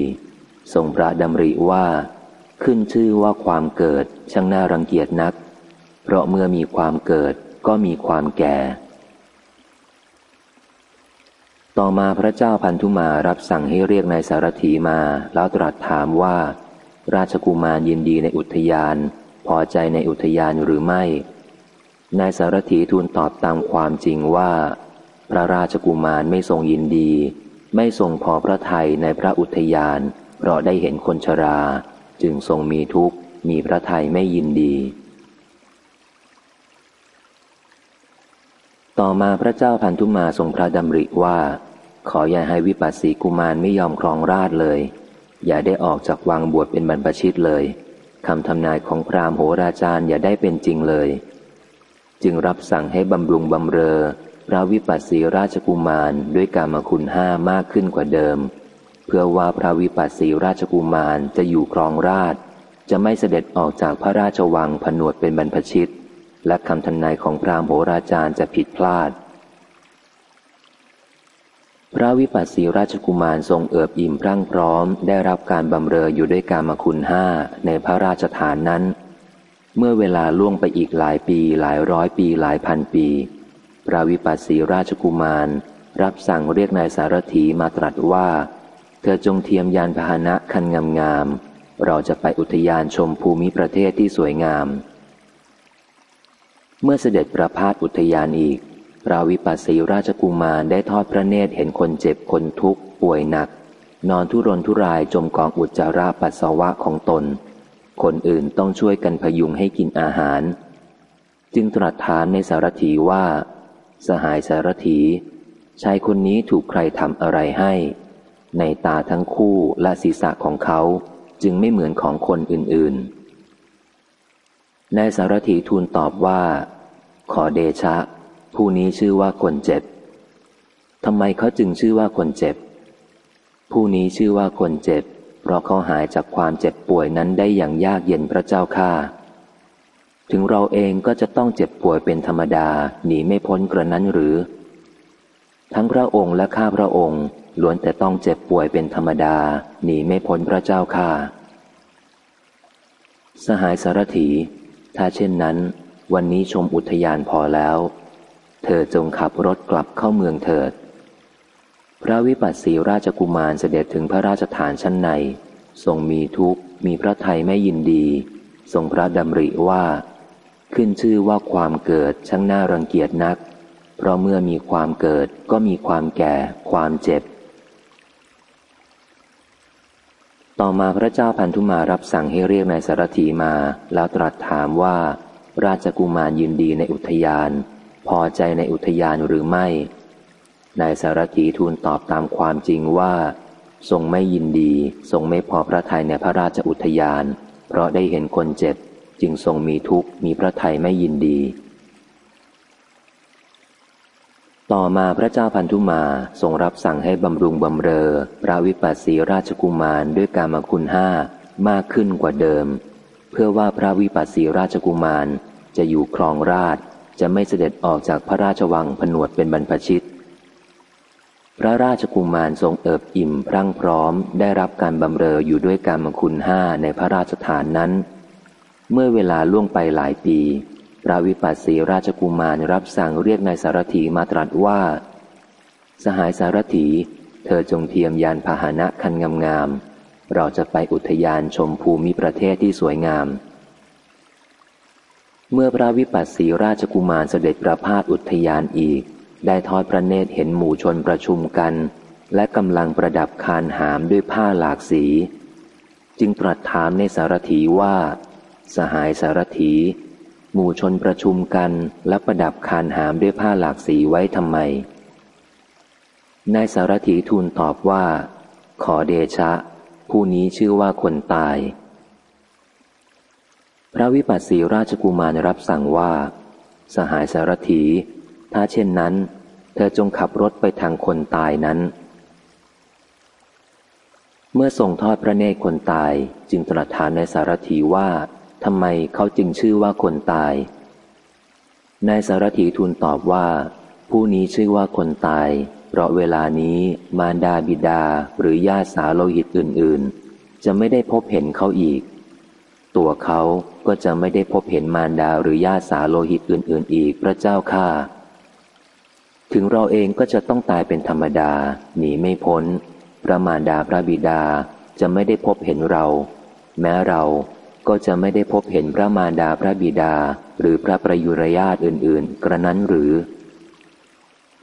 Speaker 1: ทรงพระดำริว่า ขึ้นชื่อว่าความเกิดช่างน่ารังเกียจนัก เพราะเมื่อมีความเกิดก็มีความแก่ ต่อมาพระเจ้าพันธุมารับสั่งให้เรียกนายสารถีมาแล้วตรัสถามว่า ราชกุมารยินดีในอุทยาน พอใจในอุทยานหรือไม่ นายสารถีทูลตอบตามความจริงว่า พระราชกุมารไม่ทรงยินดี ไม่ทรงพอพระทัยในพระอุทยาน เพราะได้เห็นคนชรา จึงทรงมีทุกข์ มีพระทัยไม่ยินดี ต่อมาพระเจ้าพันธุมาทรงพระดำริว่า ขออย่าให้วิปัสสีกุมารไม่ยอมครองราชเลย อย่าได้ออกจากวังบวชเป็นบรรพชิตเลยคำทำนายของพราหมณ์โหราจารย์อย่าได้เป็นจริงเลย จึงรับสั่งให้บำรุงบำเรอพระวิปัสสีราชกุมารด้วยกามคุณห้ามากขึ้นกว่าเดิม เพื่อว่าพระวิปัสสีราชกุมารจะอยู่ครองราช จะไม่เสด็จออกจากพระราชวังผนวดเป็นบรรพชิต และคำทำนายของพระโหราจารย์จะผิดพลาด พระวิปัสสีราชกุมารทรงเอิบอิ่มพรั่งพร้อม ได้รับการบำเรออยู่ด้วยกามคุณห้าในพระราชฐานนั้น เมื่อเวลาล่วงไปอีกหลายปีหลายร้อยปีหลายพันปี พระวิปัสสีราชกุมาร รับสั่งเรียกนายสารถีมาตรัสว่า เธอจงเทียมยานพาหนะคันงามๆเราจะไปอุทยานชมภูมิประเทศที่สวยงาม เมื่อเสด็จประพาสอุทยานอีก ระวิปัสสีราชกุมารได้ทอดพระเนตรเห็นคนเจ็บคนทุกข์ป่วยหนัก นอนทุรนทุรายจมกองอุจจาระปัสสาวะของตน คนอื่นต้องช่วยกันพยุงให้กินอาหาร จึงตรัสถามในสารถีว่า สหายสารถีชายคนนี้ถูกใครทำอะไรให้ ในตาทั้งคู่และศีรษะของเขาจึงไม่เหมือนของคนอื่นๆนายสารถีทูลตอบว่า ขอเดชะ ผู้นี้ชื่อว่าคนเจ็บทำไมเขาจึงชื่อว่าคนเจ็บ ผู้นี้ชื่อว่าคนเจ็บ เพราะเขาหายจากความเจ็บป่วยนั้นได้อย่างยากเย็นพระเจ้าข้าถึงเราเองก็จะต้องเจ็บป่วยเป็นธรรมดาหนีไม่พ้นกระนั้นหรือ ทั้งพระองค์และข้าพระองค์ล้วนแต่ต้องเจ็บป่วยเป็นธรรมดาหนีไม่พ้นพระเจ้าข้าสหายสารถี ถ้าเช่นนั้น วันนี้ชมอุทยานพอแล้ว เธอจงขับรถกลับเข้าเมืองเถิด พระวิปัสสีราชกุมารเสด็จถึงพระราชฐานชั้นในทรงมีทุกข์มีพระไทยไม่ยินดี ทรงพระดำริว่า ขึ้นชื่อว่าความเกิดช่างน่ารังเกียจนัก เพราะเมื่อมีความเกิดก็มีความแก่ ความเจ็บ ต่อมาพระเจ้าพันธุมารับสั่งให้เรียกนายสารถีมา แล้วตรัสถามว่า ราชกุมารยินดีในอุทยาน พอใจในอุทยานหรือไม่ นายสารถีทูลตอบตามความจริงว่า ทรงไม่ยินดี ทรงไม่พอพระทัยในพระราชอุทยาน เพราะได้เห็นคนเจ็บ จึงทรงมีทุกข์มีพระทัยไม่ยินดี ต่อมาพระเจ้าพันธุมาทรงรับสั่งให้บำรุงบำเรอ พระวิปัสสีราชกุมารด้วยการมคุณห้ามากขึ้นกว่าเดิม เพื่อว่าพระวิปัสสีราชกุมารจะอยู่ครองราช จะไม่เสด็จออกจากพระราชวังผนวดเป็นบรรพชิต พระราชกุมารทรงเอิบอิ่มพรั่งพร้อมได้รับการบำเรออยู่ด้วยกามคุณห้าในพระราชฐานนั้น เมื่อเวลาล่วงไปหลายปี พระวิปัสสีราชกุมารรับสั่งเรียกนายสารถีมาตรัสว่า สหายสารถี เธอจงเทียมยานพาหนะคันงามๆเราจะไปอุทยานชมภูมิประเทศที่สวยงาม เมื่อพระวิปัสสีราชกุมารเสด็จประพาสอุทยานอีก ได้ทอดพระเนตรเห็นหมู่ชนประชุมกัน และกำลังประดับคานหามด้วยผ้าหลากสี จึงตรัสถามในสารถีว่า สหายสารถี หมู่ชนประชุมกันและประดับคานหามด้วยผ้าหลากสีไว้ทำไม นายสารถีทูลตอบว่า ขอเดชะ ผู้นี้ชื่อว่าคนตาย พระวิปัสสีราชกุมารรับสั่งว่า สหายสารถี ถ้าเช่นนั้น เธอจงขับรถไปทางคนตายนั้น เมื่อส่งทอดพระเนตรคนตายจึงตรัสถามในสารถีว่าทำไมเขาจึงชื่อว่าคนตาย นายสารถีทูลตอบว่า ผู้นี้ชื่อว่าคนตาย เพราะเวลานี้มารดาบิดาหรือญาติสาโลหิตอื่น ๆ จะไม่ได้พบเห็นเขาอีก ตัวเขา ก็จะไม่ได้พบเห็นมารดาหรือญาติสาโลหิตอื่น ๆ อีกพระเจ้าข้าถึงเราเองก็จะต้องตายเป็นธรรมดา หนีไม่พ้น พระมารดาพระบิดาจะไม่ได้พบเห็นเรา แม้เราก็จะไม่ได้พบเห็นพระมารดาพระบิดา หรือพระประยุรญาติอื่น ๆ กระนั้นหรือ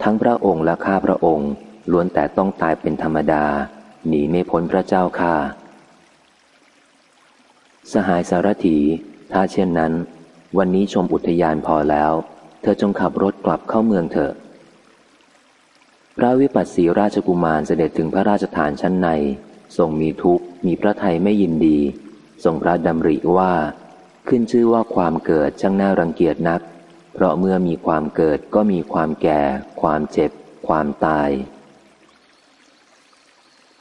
Speaker 1: ทั้งพระองค์และข้าพระองค์ล้วนแต่ต้องตายเป็นธรรมดา หนีไม่พ้นพระเจ้าข้าสหายสารถี ถ้าเช่นนั้น วันนี้ชมอุทยานพอแล้ว เธอจงขับรถกลับเข้าเมืองเถอะ พระวิปัสสีราชกุมารเสด็จถึงพระราชฐานชั้นใน ทรงมีทุกข์ มีพระไทยไม่ยินดี ทรงพระดำริว่า ขึ้นชื่อว่าความเกิดช่างน่ารังเกียจนัก เพราะเมื่อมีความเกิดก็มีความแก่ ความเจ็บ ความตาย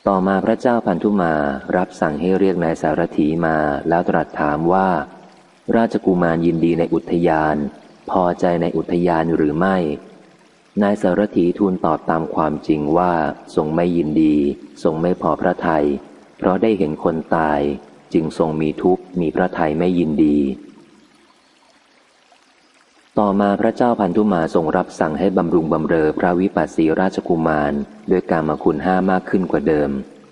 Speaker 1: ต่อมาพระเจ้าพันธุมารับสั่งให้เรียกนายสารถีมาแล้วตรัสถามว่า ราชกุมารยินดีในอุทยาน พอใจในอุทยานหรือไม่ นายสารถีทูลตอบตามความจริงว่าทรงไม่ยินดีทรงไม่พอพระทยัยเพราะได้เห็นคนตาย จึงทรงมีทุกข์มีพระทัยไม่ยินดี ต่อมาพระเจ้าพันธุมาทรงรับสั่งให้บำรุงบำเรอพระวิปัสสีราชกุมารด้วยการมาคุณห้ามากขึ้นกว่าเดิม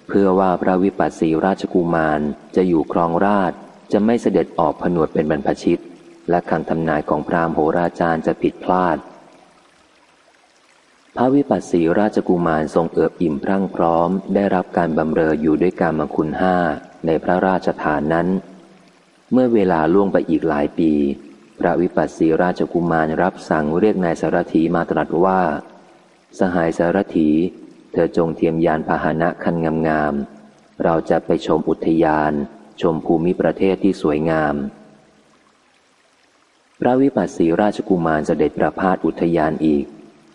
Speaker 1: เพื่อว่าพระวิปัสสีราชกุมารจะอยู่ครองราช จะไม่เสด็จออกผนวดเป็นบรรพชิต และคำทำนายของพราหมณ์โหราจารย์จะผิดพลาด พระวิปัสสีราชกุมารทรงเอิบอิ่มพรั่งพร้อม ได้รับการบำเรออยู่ด้วยการมคุณห้าในพระราชฐานนั้น เมื่อเวลาล่วงไปอีกหลายปี พระวิปัสสีราชกุมารรับสั่งเรียกนายสารถีมาตรัสว่า สหายสารถีเธอจงเทียมยานพาหนะคันงามๆเราจะไปชมอุทยาน ชมภูมิประเทศที่สวยงาม พระวิปัสสีราชกุมารเสด็จประพาสอุทยานอีก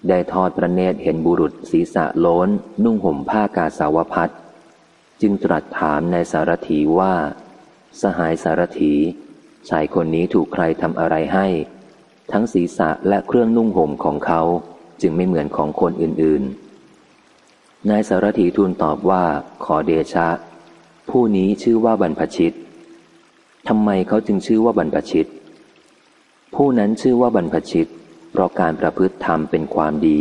Speaker 1: ได้ทอดพระเนตรเห็นบุรุษศีรษะโล้น นุ่งห่มผ้ากาสาวพัดจึงตรัสถามในสารถีว่า สหายสารถีชายคนนี้ถูกใครทำอะไรให้ ทั้งศีรษะและเครื่องนุ่งห่มของเขาจึงไม่เหมือนของคนอื่นๆนายสารถีทูลตอบว่าขอเดชะ ผู้นี้ชื่อว่าบรรพชิตทำไมเขาจึงชื่อว่าบรรพชิต ผู้นั้นชื่อว่าบรรพชิต เพราะการประพฤติธรรมเป็นความดี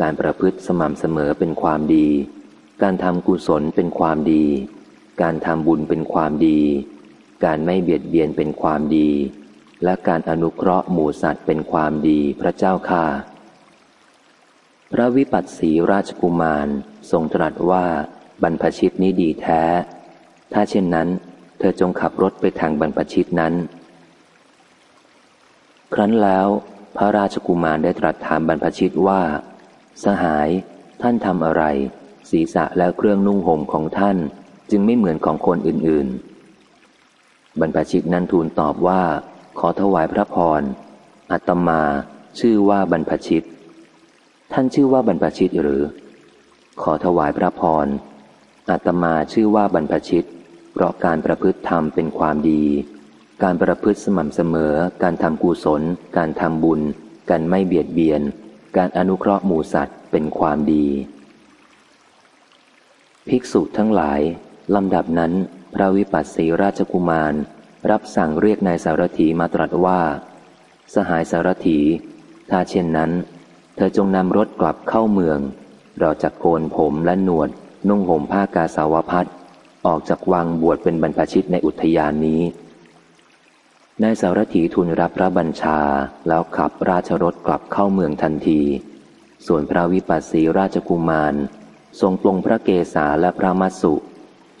Speaker 1: การประพฤติสม่ำเสมอเป็นความดี การทำกุศลเป็นความดี การทำบุญเป็นความดี การไม่เบียดเบียนเป็นความดี และการอนุเคราะห์หมู่สัตว์เป็นความดีพระเจ้าค่าพระวิปัสสีราชกุมารทรงตรัสว่าบรรพชิตนี้ดีแท้ ถ้าเช่นนั้น เธอจงขับรถไปทางบรรพชิตนั้น ครั้นแล้วพระราชกุมารได้ตรัสถามบรรพชิตว่า สหาย ท่านทำอะไร ศีรษะและเครื่องนุ่งห่มของท่านจึงไม่เหมือนของคนอื่นๆ บรรพชิตนั้นทูลตอบว่า ขอถวายพระพร อัตมา ชื่อว่าบรรพชิต ท่านชื่อว่าบรรพชิตหรือ ขอถวายพระพร อัตมาชื่อว่าบรรพชิต เพราะการประพฤติธรรมเป็นความดี การประพฤติสม่ำเสมอ การทำกุศล การทำบุญ การไม่เบียดเบียน การอนุเคราะห์หมู่สัตว์เป็นความดี ภิกษุทั้งหลายลำดับนั้น พระวิปัสสีราชกุมาร รับสั่งเรียกนายสารถีมาตรัสว่า สหายสารถี ถ้าเช่นนั้น เธอจงนำรถกลับเข้าเมืองเราจะโกนผมและหนวดนุ่งห่มผ้ากาสาวพัด ออกจากวังบวชเป็นบรรพชิตในอุทยานนี้นายสารถีทูลรับพระบัญชาแล้วขับราชรถกลับเข้าเมืองทันที ส่วนพระวิปัสสีราชกุมาร ทรงปลงพระเกศาและพระมัสสุ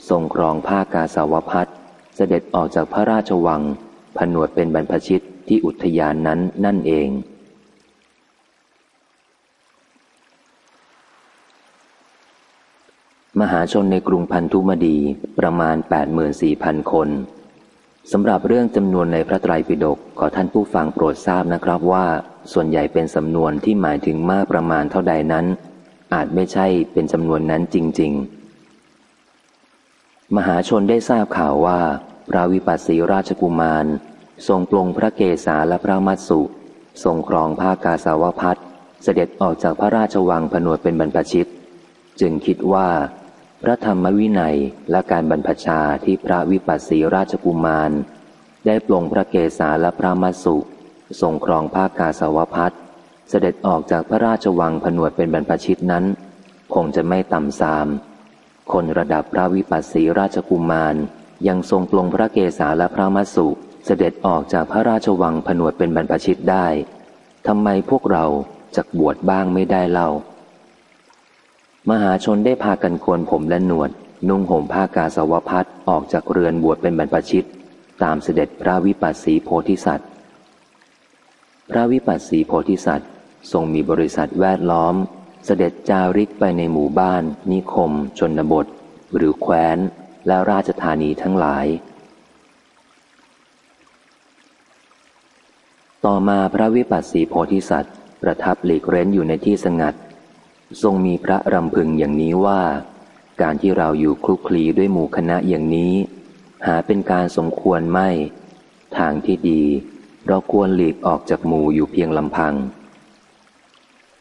Speaker 1: ทรงครองผ้ากาสาวพัดเสด็จออกจากพระราชวัง ผนวดเป็นบรรพชิตที่อุทยานนั้นนั่นเอง มหาชนในกรุงพันธุมดีประมาณ 84,000 คน สำหรับเรื่องจำนวนในพระไตรปิฎกขอท่านผู้ฟังโปรดทราบนะครับว่า ส่วนใหญ่เป็นสำนวนที่หมายถึงมากประมาณเท่าใดนั้น อาจไม่ใช่เป็นจำนวนนั้นจริง ๆ มหาชนได้ทราบข่าวว่า พระวิปัสสีราชกุมาร ทรงปลงพระเกศาและพระมัตสุทรงครองผ้ากาสาวพัดเสด็จออกจากพระราชวังผนวดเป็นบรรพชิต จึงคิดว่า พระธรรมวินัยและการบรรพชาที่พระวิปัสสีราชกุมาร ได้ปลงพระเกศาและพระมัสุทรงครองภาคกาสาวพัดเสด็จออกจากพระราชวังผนวดเป็นบรรพชิตนั้น คงจะไม่ต่ำสาม คนระดับพระวิปัสสีราชกุมาร ยังทรงปลงพระเกศาและพระมัสุเสด็จออกจากพระราชวังผนวดเป็นบรรพชิตได้ทำไมพวกเราจะบวชบ้างไม่ได้เล่า มหาชนได้พากันโกนผมและหนวด นุ่งห่มผ้ากาสาวพัดออกจากเรือนบวชเป็นบรรพชิต ตามเสด็จพระวิปัสสีโพธิสัตว์ พระวิปัสสีโพธิสัตว์ ทรงมีบริษัทแวดล้อม เสด็จจาริกไปในหมู่บ้าน นิคม ชนบท หรือแคว้น และราชธานีทั้งหลาย ต่อมาพระวิปัสสีโพธิสัตว์ ประทับหลีกเร้นอยู่ในที่สงัด ทรงมีพระรำพึงอย่างนี้ว่า การที่เราอยู่คลุกคลีด้วยหมู่คณะอย่างนี้ หาเป็นการสมควรไม่ ทางที่ดี เราควรหลีกออกจากหมู่อยู่เพียงลำพัง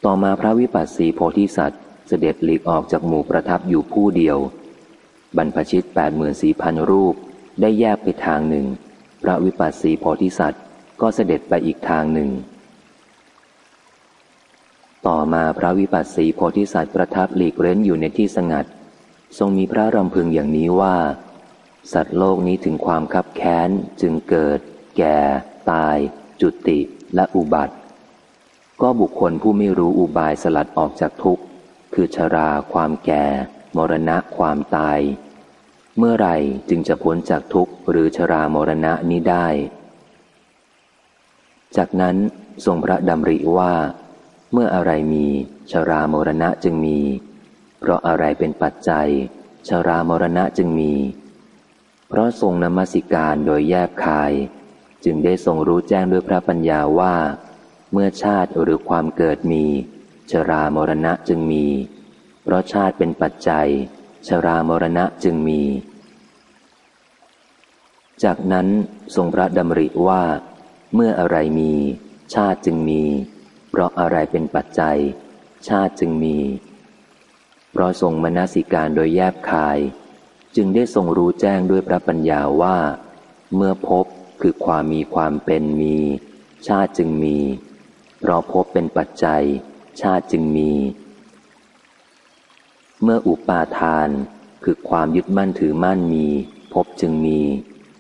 Speaker 1: ต่อมาพระวิปัสสีโพธิสัตว์เสด็จหลีกออกจากหมู่ประทับอยู่ผู้เดียว บรรพชิตแปดหมื่นสี่พันรูปได้แยกไปทางหนึ่ง พระวิปัสสีโพธิสัตว์ก็เสด็จไปอีกทางหนึ่ง ต่อมาพระวิปัสสีโพธิสัตว์ประทับหลีกเร้นอยู่ในที่สงัด ทรงมีพระรำพึงอย่างนี้ว่า สัตว์โลกนี้ถึงความคับแค้นจึงเกิด แก่ ตาย จุติและอุบัติ ก็บุคคลผู้ไม่รู้อุบายสลัดออกจากทุกข์ คือชราความแก่ มรณะความตาย เมื่อไรจึงจะพ้นจากทุกข์หรือชรามรณะนี้ได้ จากนั้นทรงพระดำริว่า เมื่ออะไรมีชรามรณะจึงมี เพราะอะไรเป็นปัจจัย ชรามรณะจึงมี เพราะทรงนมัสิการโดยแยบคาย จึงได้ทรงรู้แจ้งด้วยพระปัญญาว่า เมื่อชาติหรือความเกิดมี ชรามรณะจึงมี เพราะชาติเป็นปัจจัย ชรามรณะจึงมี จากนั้นทรงพระดำริว่า เมื่ออะไรมี ชาติจึงมี เพราะอะไรเป็นปัจจัย ชาติจึงมี เพราะทรงมนสิการโดยแยบคาย จึงได้ทรงรู้แจ้งด้วยพระปัญญาว่า เมื่อพบคือความมีความเป็นมี ชาติจึงมี เพราะพบเป็นปัจจัย ชาติจึงมี เมื่ออุปาทานคือความยึดมั่นถือมั่นมี พบจึงมี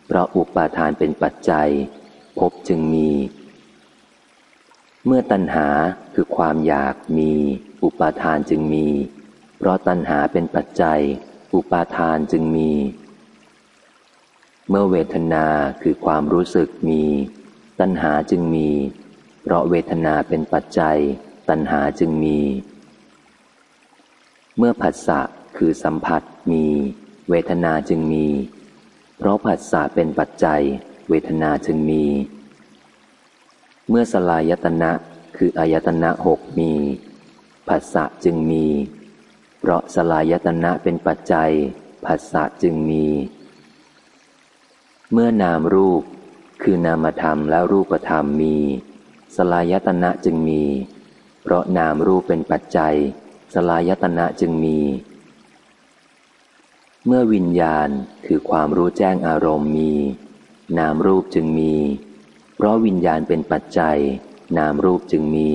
Speaker 1: เพราะอุปาทานเป็นปัจจัย พบจึงมี เมื่อตัณหาคือความอยากมี อุปาทานจึงมี เพราะตัณหาเป็นปัจจัย อุปาทานจึงมี เมื่อเวทนาคือความรู้สึกมี ตัณหาจึงมี เพราะเวทนาเป็นปัจจัย ตัณหาจึงมี เมื่อผัสสะคือสัมผัสมี เวทนาจึงมี เพราะผัสสะเป็นปัจจัย เวทนาจึงมี เมื่อสลายตนะคืออายตนะหกมีผัสสะจึงมี เพราะสลายตนะเป็นปัจจัยผัสสะจึงมี เมื่อนามรูปคือนามธรรมและรูปธรรมมี สลายตนะจึงมี เพราะนามรูปเป็นปัจจัย สลายตนะจึงมี เมื่อวิญญาณคือความรู้แจ้งอารมณ์มี นามรูปจึงมี เพราะวิญญาณเป็นปัจจัย นามรูปจึงมี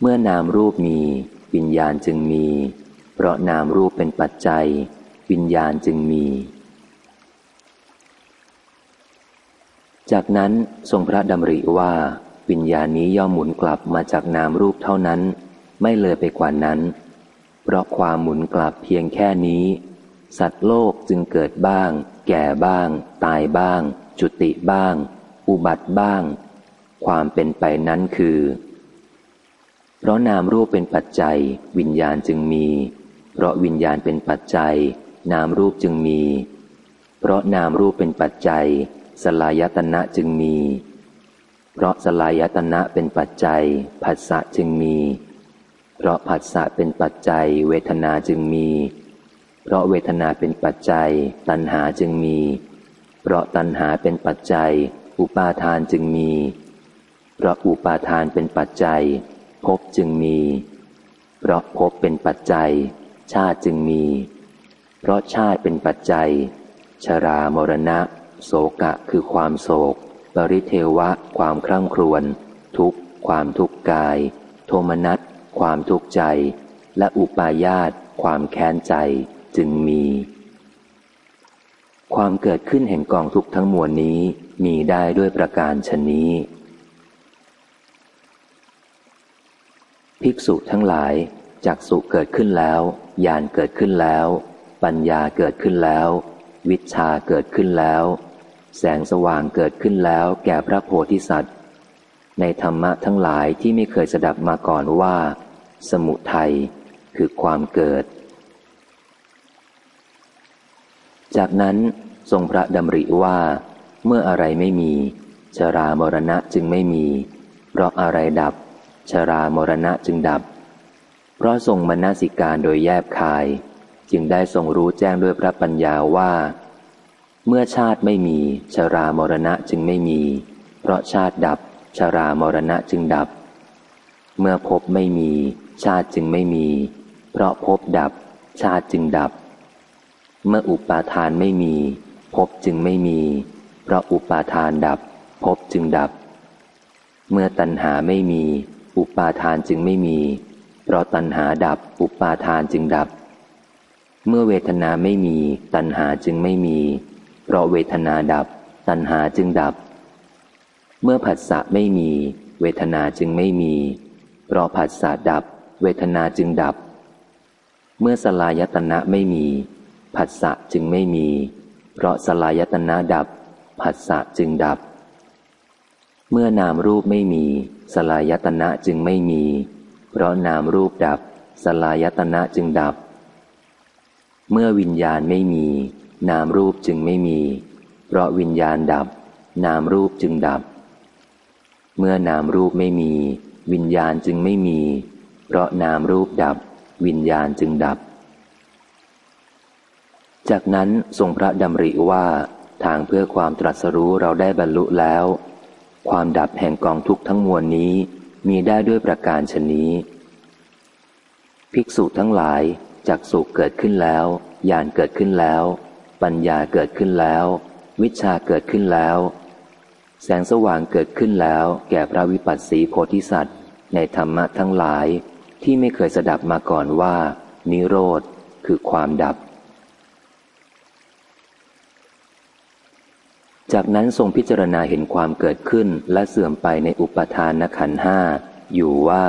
Speaker 1: เมื่อนามรูปมี วิญญาณจึงมี เพราะนามรูปเป็นปัจจัย วิญญาณจึงมี จากนั้นทรงพระดำริว่า วิญญาณนี้ย่อมหมุนกลับมาจากนามรูปเท่านั้น ไม่เลยไปกว่านั้น เพราะความหมุนกลับเพียงแค่นี้ สัตว์โลกจึงเกิดบ้าง แก่บ้าง ตายบ้าง จุติบ้าง อุบัติบ้าง ความเป็นไปนั้นคือ เพราะนามรูปเป็นปัจจัย วิญญาณจึงมี เพราะวิญญาณเป็นปัจจัย นามรูปจึงมี เพราะนามรูปเป็นปัจจัย สลายตนะจึงมี เพราะสลายตนะเป็นปัจจัยผัสสะจึงมี เพราะผัสสะเป็นปัจจัย เวทนาจึงมี เพราะเวทนาเป็นปัจจัย ตัณหาจึงมี เพราะตัณหาเป็นปัจจัย อุปาทานจึงมี เพราะอุปาทานเป็นปัจจัย ภพจึงมี เพราะภพเป็นปัจจัย ชาติจึงมี เพราะชาติเป็นปัจจัย ชรามรณะโสกะคือความโศก ปริเทวะ ความคร่ำครวญ ทุกข์ ความทุกข์กาย โทมนัส ความทุกข์ใจ และอุปาญาต ความแค้นใจจึงมี ความเกิดขึ้นแห่งกองทุกข์ทั้งมวลนี้ มีได้ด้วยประการชนนี้ ภิกษุทั้งหลายจากสุเกิดขึ้นแล้วญาณเกิดขึ้นแล้ว ปัญญาเกิดขึ้นแล้ว วิชาเกิดขึ้นแล้ว แสงสว่างเกิดขึ้นแล้วแก่พระโพธิสัตว์ ในธรรมะทั้งหลายที่ไม่เคยสดับมาก่อนว่า สมุทัยคือความเกิด จากนั้นทรงพระดำริว่า เมื่ออะไรไม่มี ชรามรณะจึงไม่มี เพราะอะไรดับ ชรามรณะจึงดับ เพราะทรงมนสิการโดยแยบคาย จึงได้ทรงรู้แจ้งด้วยพระปัญญาว่า เมื่อชาติไม่มี ชรามรณะจึงไม่มี เพราะชาติดับ ชรามรณะจึงดับ เมื่อพบไม่มี ชาติจึงไม่มี เพราะพบดับ ชาติจึงดับ เมื่ออุปาทานไม่มี พบจึงไม่มี เพราะอุปาทานดับพบจึงดับ เมื่อตัณหาไม่มี อุปาทานจึงไม่มี เพราะตัณหาดับอุปาทานจึงดับ เมื่อเวทนาไม่มี ตัณหาจึงไม่มี เพราะเวทนาดับ ตัณหาจึงดับ เมื่อผัสสะไม่มี เวทนาจึงไม่มี เพราะผัสสะดับ เวทนาจึงดับ เมื่อสลายตนะไม่มีผัสสะจึงไม่มี เพราะสลายตนะดับ ผัสสะจึงดับ เมื่อนามรูปไม่มี สลายตนะจึงไม่มี เพราะนามรูปดับ สลายตนะจึงดับ เมื่อวิญญาณไม่มี นามรูปจึงไม่มี เพราะวิญญาณดับ นามรูปจึงดับ เมื่อนามรูปไม่มี วิญญาณจึงไม่มี เพราะนามรูปดับ วิญญาณจึงดับจากนั้นทรงพระดำริว่า ทางเพื่อความตรัสรู้เราได้บรรลุแล้ว ความดับแห่งกองทุกข์ทั้งมวลนี้มีได้ด้วยประการชนี้ ภิกษุทั้งหลายจากสุขเกิดขึ้นแล้วญาณเกิดขึ้นแล้ว ปัญญาเกิดขึ้นแล้ว วิชาเกิดขึ้นแล้ว แสงสว่างเกิดขึ้นแล้ว แก่พระวิปัสสีโพธิสัตว์ ในธรรมะทั้งหลายที่ไม่เคยสดับมาก่อนว่า นิโรธคือความดับ จากนั้นทรงพิจารณาเห็นความเกิดขึ้นและเสื่อมไปในอุปทานขันห้าอยู่ว่า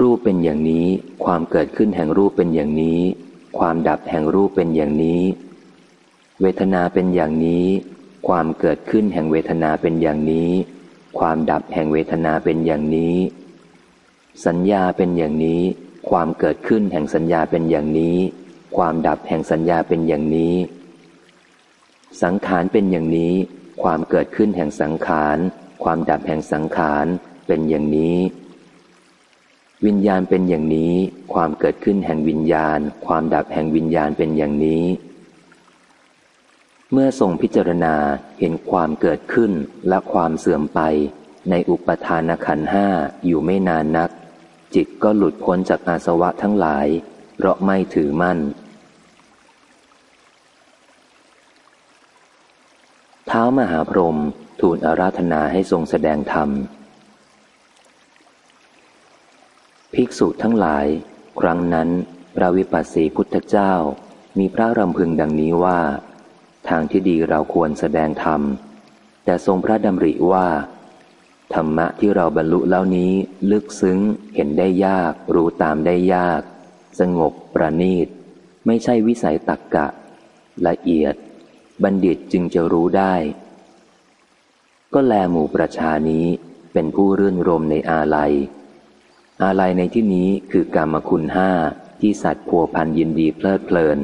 Speaker 1: รูปเป็นอย่างนี้ ความเกิดขึ้นแห่งรูปเป็นอย่างนี้ ความดับแห่งรูปเป็นอย่างนี้ เวทนาเป็นอย่างนี้ ความเกิดขึ้นแห่งเวทนาเป็นอย่างนี้ ความดับแห่งเวทนาเป็นอย่างนี้ สัญญาเป็นอย่างนี้ ความเกิดขึ้นแห่งสัญญาเป็นอย่างนี้ ความดับแห่งสัญญาเป็นอย่างนี้ สังขารเป็นอย่างนี้ ความเกิดขึ้นแห่งสังขาร ความดับแห่งสังขารเป็นอย่างนี้ วิญญาณเป็นอย่างนี้ ความเกิดขึ้นแห่งวิญญาณ ความดับแห่งวิญญาณเป็นอย่างนี้ เมื่อทรงพิจารณาเห็นความเกิดขึ้นและความเสื่อมไป ในอุปทานขันห้าอยู่ไม่นานนัก จิตก็หลุดพ้นจากอาสวะทั้งหลาย เพราะไม่ถือมั่น ท้ามหาพรหมทูลอาราธนาให้ทรงแสดงธรรม ภิกษุทั้งหลาย ครั้งนั้น พระวิปัสสีพุทธเจ้า มีพระรำพึงดังนี้ว่า ทางที่ดีเราควรแสดงธรรม แต่ทรงพระดำริว่า ธรรมะที่เราบรรลุแล้วนี้ลึกซึ้งเห็นได้ยาก รู้ตามได้ยาก สงบประณีต ไม่ใช่วิสัยตักกะ ละเอียด บัณฑิตจึงจะรู้ได้ ก็แลหมู่ประชานี้เป็นผู้เรื่นรมในอาลัย อาลัยในที่นี้คือกรรมคุณห้าที่สัตว์พัวพันยินดีเพลิดเพลิน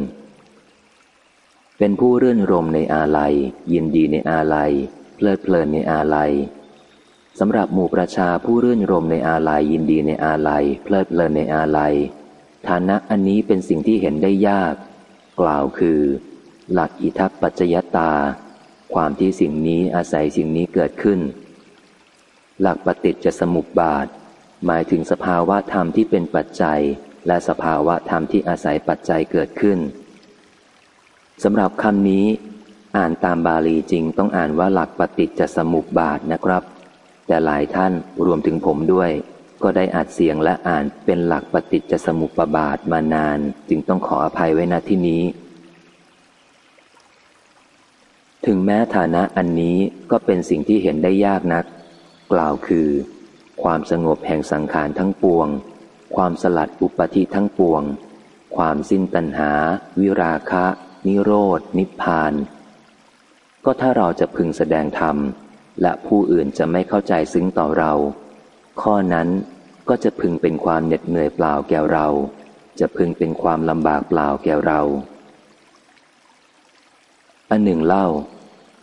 Speaker 1: เป็นผู้เรื่นรมในอาลัย ยินดีในอาลัย เพลิดเพลินในอาลัยสำหรับหมู่ประชาผู้เรื่นรมในอาลัยยินดีในอาลัย เพลิดเพลินในอาลัย ฐานะอันนี้เป็นสิ่งที่เห็นได้ยาก กล่าวคือ หลักอิทัปปัจจยตา ความที่สิ่งนี้อาศัยสิ่งนี้เกิดขึ้น หลักปฏิจจสมุปบาท หมายถึงสภาวะธรรมที่เป็นปัจจัย และสภาวะธรรมที่อาศัยปัจจัยเกิดขึ้นสำหรับคำนี้ อ่านตามบาลีจริงต้องอ่านว่าหลักปฏิจจสมุปบาทนะครับ แต่หลายท่านรวมถึงผมด้วย ก็ได้อัดเสียงและอ่านเป็นหลักปฏิจจสมุปบาทมานาน จึงต้องขออภัยไว้ณที่นี้ ถึงแม้ฐานะอันนี้ก็เป็นสิ่งที่เห็นได้ยากนัก กล่าวคือ ความสงบแห่งสังขารทั้งปวง ความสลัดอุปธิทั้งปวง ความสิ้นตัณหา วิราคะ นิโรธนิพพาน ก็ถ้าเราจะพึงแสดงธรรม และผู้อื่นจะไม่เข้าใจซึ้งต่อเรา ข้อนั้นก็จะพึงเป็นความเหน็ดเหนื่อยเปล่าแก่เรา จะพึงเป็นความลำบากเปล่าแก่เรา อันหนึ่งเล่า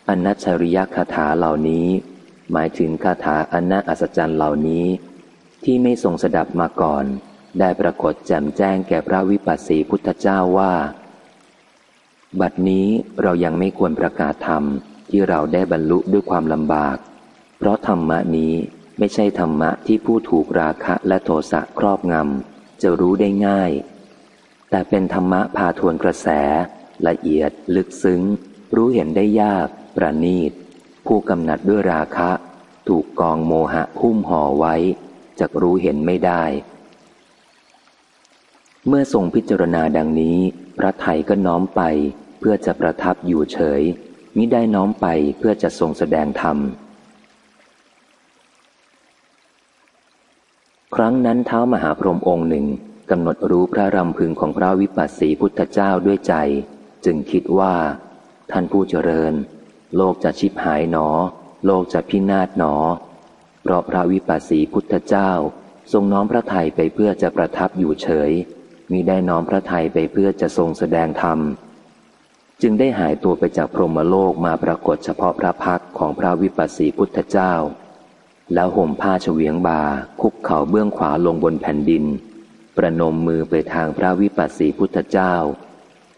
Speaker 1: อนัชริยคาถาเหล่านี้ หมายถึงคาถาอันน่าอัศจรรย์เหล่านี้ ที่ไม่ทรงสดับมาก่อน ได้ปรากฏแจ่มแจ้งแก่พระวิปัสสีพุทธเจ้าว่า บัดนี้เรายังไม่ควรประกาศธรรมที่เราได้บรรลุด้วยความลำบาก เพราะธรรมะนี้ไม่ใช่ธรรมะที่ผู้ถูกราคะและโทสะครอบงำจะรู้ได้ง่าย แต่เป็นธรรมะพาทวนกระแส ละเอียดลึกซึ้ง รู้เห็นได้ยาก ประณีต ผู้กำหนัดด้วยราคะ ถูกกองโมหะพุ่มห่อไว้จะรู้เห็นไม่ได้ เมื่อทรงพิจารณาดังนี้ พระไทยก็น้อมไปเพื่อจะประทับอยู่เฉยมิได้น้อมไปเพื่อจะทรงแสดงธรรม ครั้งนั้นเท้ามหาพรหมองค์หนึ่งกำหนดรู้พระรำพึงของพระวิปัสสีพุทธเจ้าด้วยใจ จึงคิดว่า ท่านผู้เจริญ โลกจะชิบหายหนอ โลกจะพินาศหนอ เพราะพระวิปัสสีพุทธเจ้า ทรงน้อมพระทัยไปเพื่อจะประทับอยู่เฉยมิได้น้อมพระทัยไปเพื่อจะทรงแสดงธรรม จึงได้หายตัวไปจากพรหมโลกมาปรากฏเฉพาะพระพักของพระวิปัสสีพุทธเจ้า แล้วห่มผ้าเฉวียงบา คุกเข่าเบื้องขวาลงบนแผ่นดิน ประนมมือไปทางพระวิปัสสีพุทธเจ้า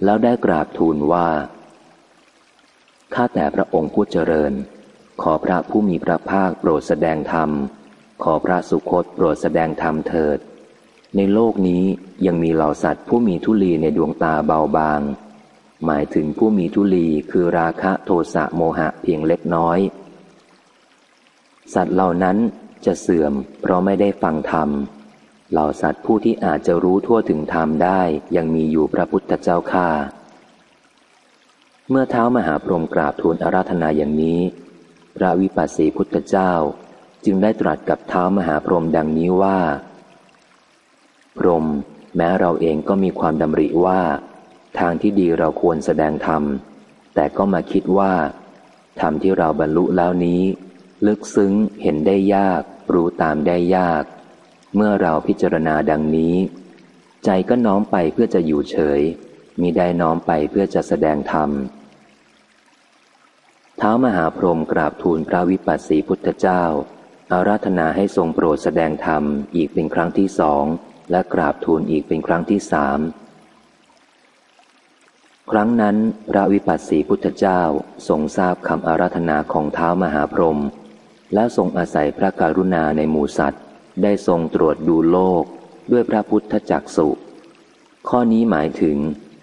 Speaker 1: แล้วได้กราบทูลว่า ข้าแต่พระองค์ผู้เจริญ ขอพระผู้มีพระภาคโปรดแสดงธรรม ขอพระสุคตโปรดแสดงธรรมเถิด ในโลกนี้ยังมีเหล่าสัตว์ผู้มีทุลีในดวงตาเบาบาง หมายถึงผู้มีทุลีคือราคะโทสะโมหะเพียงเล็กน้อย สัตว์เหล่านั้นจะเสื่อมเพราะไม่ได้ฟังธรรม เหล่าสัตว์ผู้ที่อาจจะรู้ทั่วถึงธรรมได้ยังมีอยู่พระพุทธเจ้าค่า เมื่อเท้ามหาพรหมกราบทูลอาราธนาอย่างนี้ พระวิปัสสีพุทธเจ้าจึงได้ตรัสกับเท้ามหาพรหมดังนี้ว่า พรมแม้เราเองก็มีความดำริว่า ทางที่ดีเราควรแสดงธรรม แต่ก็มาคิดว่า ธรรมที่เราบรรลุแล้วนี้ ลึกซึ้งเห็นได้ยาก รู้ตามได้ยาก เมื่อเราพิจารณาดังนี้ ใจก็น้อมไปเพื่อจะอยู่เฉยมีได้น้อมไปเพื่อจะแสดงธรรม ท้ามหาพรหมกราบทูลพระวิปัสสีพุทธเจ้า อาราธนาให้ทรงโปรดแสดงธรรมอีกเป็นครั้งที่สอง และกราบทูลอีกเป็นครั้งที่สาม ครั้งนั้นพระวิปัสสีพุทธเจ้าทรงทราบคำอาราธนาของเท้ามหาพรหมและทรงอาศัยพระการุณาในหมู่สัตว์ ได้ทรงตรวจดูโลกด้วยพระพุทธจักสุข้อนี้หมายถึง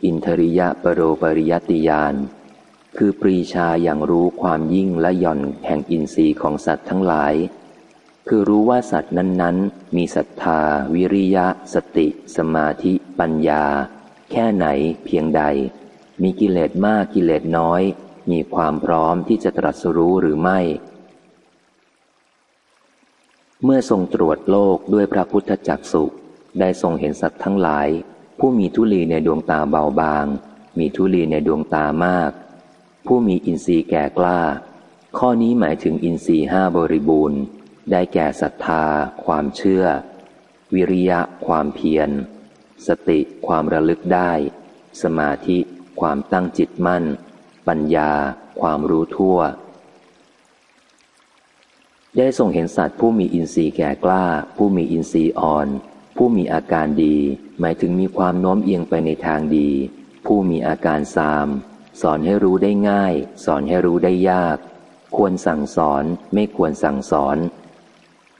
Speaker 1: อินทริยะปรโรปริยติยาน คือปรีชาอย่างรู้ความยิ่งและหย่อนแห่งอินทรีย์ของสัตว์ทั้งหลาย คือรู้ว่าสัตว์นั้นๆ มีศรัทธา วิริยะ สติ สมาธิ ปัญญา แค่ไหนเพียงใด มีกิเลสมากกิเลสน้อย มีความพร้อมที่จะตรัสรู้หรือไม่ เมื่อทรงตรวจโลกด้วยพระพุทธจักสุได้ทรงเห็นสัตว์ทั้งหลาย ผู้มีทุลีในดวงตาเบาบาง มีทุลีในดวงตามาก ผู้มีอินทรีย์แก่กล้า ข้อนี้หมายถึงอินทรีย์ห้าบริบูรณ์ ได้แก่ศรัทธา ความเชื่อ วิริยะ ความเพียร สติความระลึกได้ สมาธิ ความตั้งจิตมั่น ปัญญา ความรู้ทั่ว ได้ทรงเห็นสัตว์ผู้มีอินทรีย์แก่กล้า ผู้มีอินทรีย์อ่อน ผู้มีอาการดี หมายถึงมีความโน้มเอียงไปในทางดี ผู้มีอาการสาม สอนให้รู้ได้ง่าย สอนให้รู้ได้ยาก ควรสั่งสอนไม่ควรสั่งสอน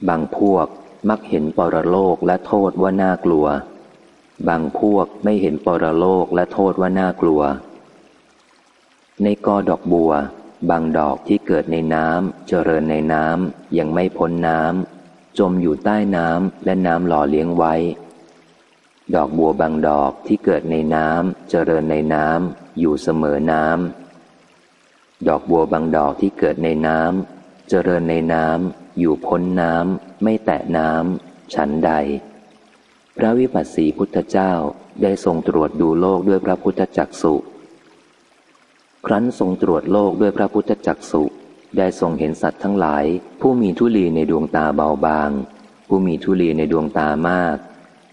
Speaker 1: บางพวกมักเห็นปรโลกและโทษว่าน่ากลัว บางพวกไม่เห็นปรโลกและโทษว่าน่ากลัว ในกอดอกบัว บางดอกที่เกิดในน้ำเจริญในน้ำยังไม่พ้นน้ำจมอยู่ใต้น้ำและน้ำหล่อเลี้ยงไว้ ดอกบัวบางดอกที่เกิดในน้ำเจริญในน้ำ อยู่เสมอน้ำดอกบัวบางดอกที่เกิดในน้ำเจริญในน้ำอยู่พ้นน้ำไม่แตะน้ำฉันใด พระวิปัสสีพุทธเจ้าได้ทรงตรวจดูโลกด้วยพระพุทธจักสุครั้นทรงตรวจโลกด้วยพระพุทธจักสุได้ทรงเห็นสัตว์ทั้งหลาย ผู้มีทุลีในดวงตาเบาบาง ผู้มีทุลีในดวงตามาก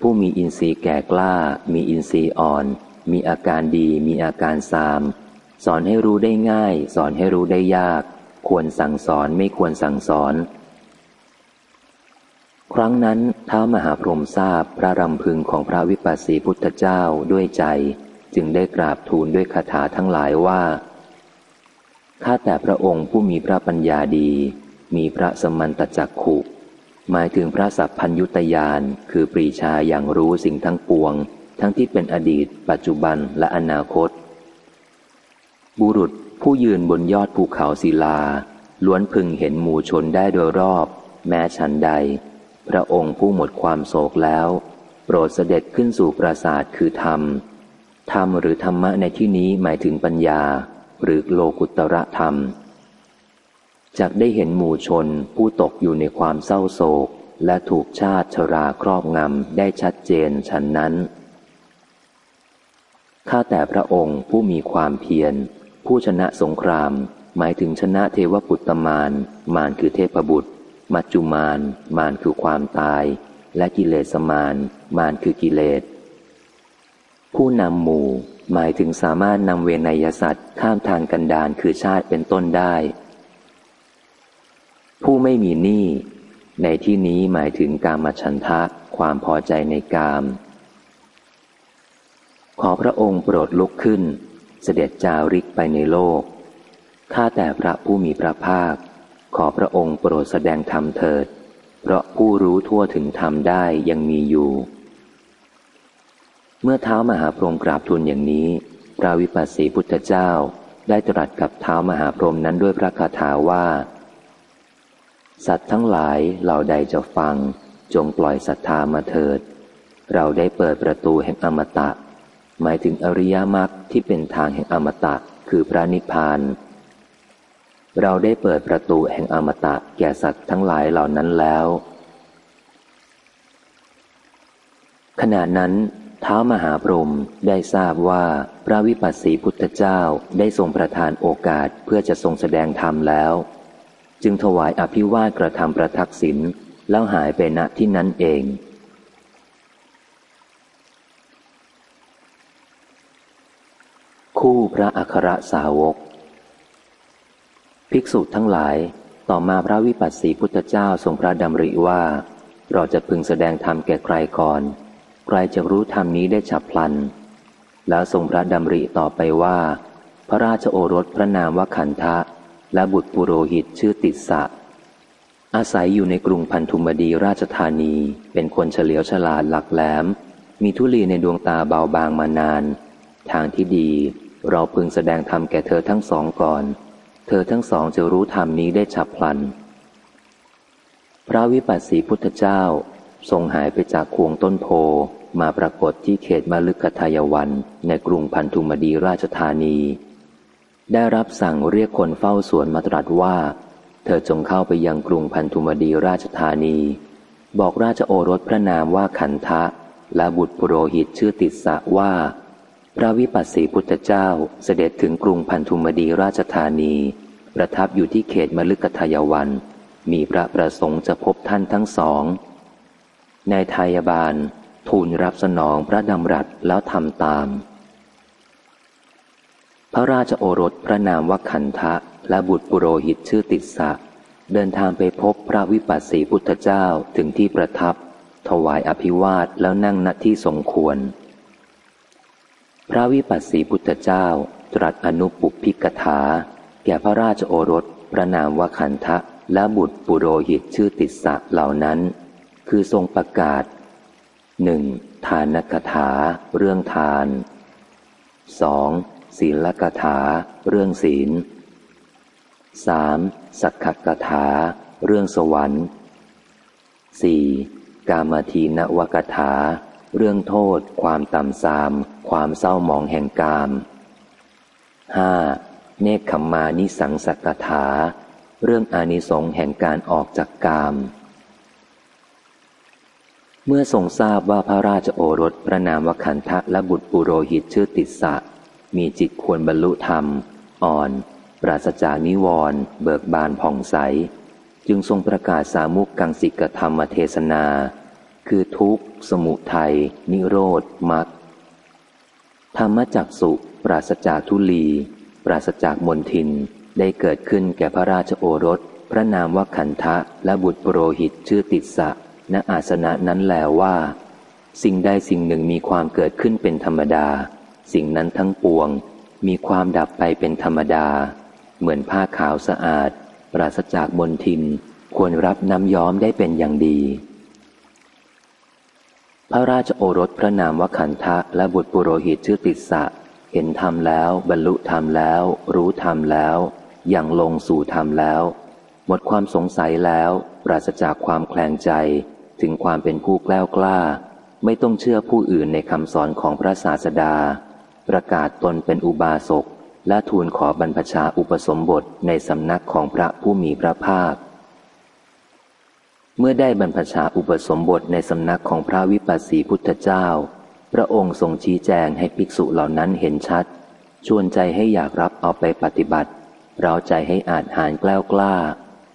Speaker 1: ผู้มีอินทรีย์แก่กล้า มีอินทรีย์อ่อน มีอาการดีมีอาการสาม สอนให้รู้ได้ง่าย สอนให้รู้ได้ยาก ควรสั่งสอนไม่ควรสั่งสอน ครั้งนั้นท้ามหาพรหมทราบพระรำพึงของพระวิปัสสีพุทธเจ้าด้วยใจ จึงได้กราบทูลด้วยคาถาทั้งหลายว่าข้าแต่พระองค์ผู้มีพระปัญญาดี มีพระสมันตจักขุหมายถึงพระสัพพัญยุตยานคือปรีชาอย่างรู้สิ่งทั้งปวง ทั้งที่เป็นอดีต ปัจจุบันและอนาคต บุรุษผู้ยืนบนยอดภูเขาศิลา ล้วนพึงเห็นหมู่ชนได้โดยรอบ แม้ฉันใด พระองค์ผู้หมดความโศกแล้ว โปรดเสด็จขึ้นสู่ปราสาทคือธรรม ธรรมหรือธรรมะในที่นี้หมายถึงปัญญา หรือโลกุตระธรรมจากได้เห็นหมู่ชนผู้ตกอยู่ในความเศร้าโศก และถูกชาติชราครอบงำได้ชัดเจนฉันนั้น ข้าแต่พระองค์ผู้มีความเพียร ผู้ชนะสงคราม หมายถึงชนะเทวปุตตมาน มานคือเทพบุตร มัจจุมาน มานคือความตาย และกิเลสมาน มานคือกิเลส ผู้นำหมู่ หมายถึงสามารถนำเวนยสัตว์ข้ามทางกันดานคือชาติเป็นต้นได้ ผู้ไม่มีหนี้ในที่นี้หมายถึงการมาชันทะ ความพอใจในกาม ขอพระองค์โปรดลุกขึ้น เสด็จจาริกไปในโลก ข้าแต่พระผู้มีพระภาค ขอพระองค์โปรดแสดงธรรมเถิด เพราะผู้รู้ทั่วถึงธรรมได้ยังมีอยู่ เมื่อเท้ามหาพรหมกราบทูลอย่างนี้ พระวิปัสสีพุทธเจ้าได้ตรัสกับเท้ามหาพรหมนั้นด้วยพระคาถาว่า สัตว์ทั้งหลายเหล่าใดจะฟัง จงปล่อยศรัทธามาเถิด เราได้เปิดประตูแห่งอมตะ หมายถึงอริยมรรคที่เป็นทางแห่งอมตะคือพระนิพพาน เราได้เปิดประตูแห่งอมตะแก่สัตว์ทั้งหลายเหล่านั้นแล้ว ขณะนั้นท้ามหาพรหมได้ทราบว่าพระวิปัสสีพุทธเจ้าได้ทรงประทานโอกาสเพื่อจะทรงแสดงธรรมแล้ว จึงถวายอภิวาทกระทำประทักษิณแล้วหายไปณที่นั้นเอง คู่พระอัครสาวก ภิกษุทั้งหลาย ต่อมาพระวิปัสสีพุทธเจ้าทรงพระดำริว่า เราจะพึงแสดงธรรมแก่ใครก่อน ใครจะรู้ธรรมนี้ได้ฉับพลัน แล้วทรงพระดำริต่อไปว่า พระราชโอรสพระนามว่าขันทะ และบุตรปุโรหิตชื่อติสสะ อาศัยอยู่ในกรุงพันธุมดีราชธานี เป็นคนเฉลียวฉลาดหลักแหลม มีทุลีในดวงตาเบาบางมานาน ทางที่ดี เราพึงแสดงธรรมแก่เธอทั้งสองก่อน เธอทั้งสองจะรู้ธรรมนี้ได้ฉับพลัน พระวิปัสสีพุทธเจ้าทรงหายไปจากควงต้นโพมาปรากฏที่เขตมลึกทายวันในกรุงพันธุมดีราชธานี ได้รับสั่งเรียกคนเฝ้าสวนมาตรัสว่า เธอจงเข้าไปยังกรุงพันธุมดีราชธานี บอกราชโอรสพระนามว่าขันทะ และบุตรปุโรหิตชื่อติสสะว่า พระวิปัสสีพุทธเจ้าเสด็จถึงกรุงพันธุมดีราชธานี ประทับอยู่ที่เขตมลึกทายวัน มีพระประสงค์จะพบท่านทั้งสองในทายบาลทูลรับสนองพระดำรัสแล้วทำตาม พระราชโอรสพระนามวขันทะและบุตรปุโรหิตชื่อติสสะเดินทางไปพบพระวิปัสสีพุทธเจ้าถึงที่ประทับ ถวายอภิวาทแล้วนั่งณที่สมควร พระวิปัสสีพุทธเจ้าตรัสอนุปุพิกถา แก่พระราชโอรส พระนามวขันทะและบุตรปุโรหิตชื่อติสสะเหล่านั้น คือทรงประกาศหนึ่งทานกถา เรื่องทานสองศีลกถา เรื่องศีลสามสักขกถา เรื่องสวรรค์สี่กามทีนวกถา เรื่องโทษ ความต่ำซาม ความเศร้าหมองแห่งกามห้าเนคขมมานิสังสักถา เรื่องอานิสงส์แห่งการออกจากกาม เมื่อทรงทราบว่าพระราชโอรสพระนามวขันทะและบุตรปุโรหิตชื่อติสสะ มีจิตควรบรรลุธรรม อ่อน ปราศจากนิวรณ์เบิกบานผ่องใส จึงทรงประกาศสามุกกังสิกธรรมเทศนา คือทุกข์ สมุทัย นิโรธมรรค ธรรมจักสุปราศจากทุลี ปราศจากมนทินได้เกิดขึ้นแก่พระราชโอรส พระนามว่าขันทะและบุตรโปรหิตชื่อติดสะณอาสนะนั้นแล้วว่า สิ่งใดสิ่งหนึ่งมีความเกิดขึ้นเป็นธรรมดา สิ่งนั้นทั้งปวง มีความดับไปเป็นธรรมดา เหมือนผ้าขาวสะอาด ปราศจากมลทินควรรับน้ำย้อมได้เป็นอย่างดี พระราชโอรสพระนามวขันทะและบุตรปุโรหิตชื่อติสสะ เห็นธรรมแล้ว บรรลุธรรมแล้ว รู้ธรรมแล้วอย่างลงสู่ธรรมแล้ว หมดความสงสัยแล้ว ปราศจากความแคลงใจถึงความเป็นผู้แกล้วกล้า ไม่ต้องเชื่อผู้อื่นในคำสอนของพระศาสดา ประกาศตนเป็นอุบาสกและทูลขอบรรพชาอุปสมบทในสำนักของพระผู้มีพระภาค เมื่อได้บรรพชาอุปสมบทในสำนักของพระวิปัสสีพุทธเจ้า พระองค์ทรงชี้แจงให้ภิกษุเหล่านั้นเห็นชัด ชวนใจให้อยากรับเอาไปปฏิบัติเราใจให้อาจหารกล้ากล้า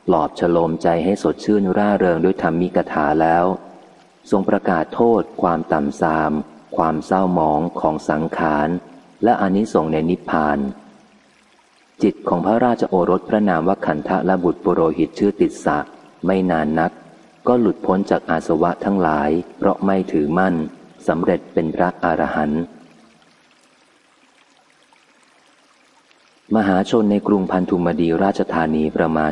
Speaker 1: ปลอบฉโลมใจให้สดชื่นร่าเริงด้วยธรรมิกถาแล้ว ทรงประกาศโทษ ความต่ำทราม ความเศร้าหมองของสังขาร และอนิสงส์ในนิพพาน จิตของพระราชโอรสพระนามว่าขันธะและบุตรปุโรหิตชื่อติดสะไม่นานนัก ก็หลุดพ้นจากอาสวะทั้งหลาย เพราะไม่ถือมั่นสำเร็จเป็นพระอรหันต์มหาชนในกรุงพันธุมดีราชธานีประมาณ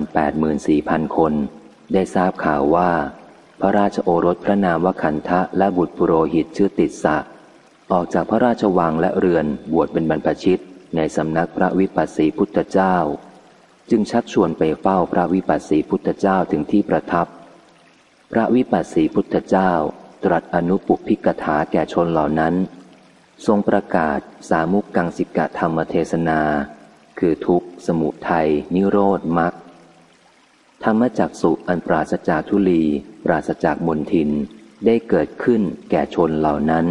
Speaker 1: 84,000 คน ได้ทราบข่าวว่า พระราชโอรสพระนามวขันทะและบุตรปุโรหิตชื่อติดสะ ออกจากพระราชวังและเรือนบวชเป็นบรรพชิต ในสำนักพระวิปัสสีพุทธเจ้า จึงชักชวนไปเฝ้าพระวิปัสสีพุทธเจ้าถึงที่ประทับ พระวิปัสสีพุทธเจ้าตรัสอนุปุพิกถาแก่ชนเหล่านั้น ทรงประกาศสามุกกังสิกะธรรมเทศนา คือทุกขสมุทัยนิโรธมรรคธรรมจักสุอันปราศจากทุลี ปราศจากมนทินได้เกิดขึ้นแก่ชนเหล่านั้น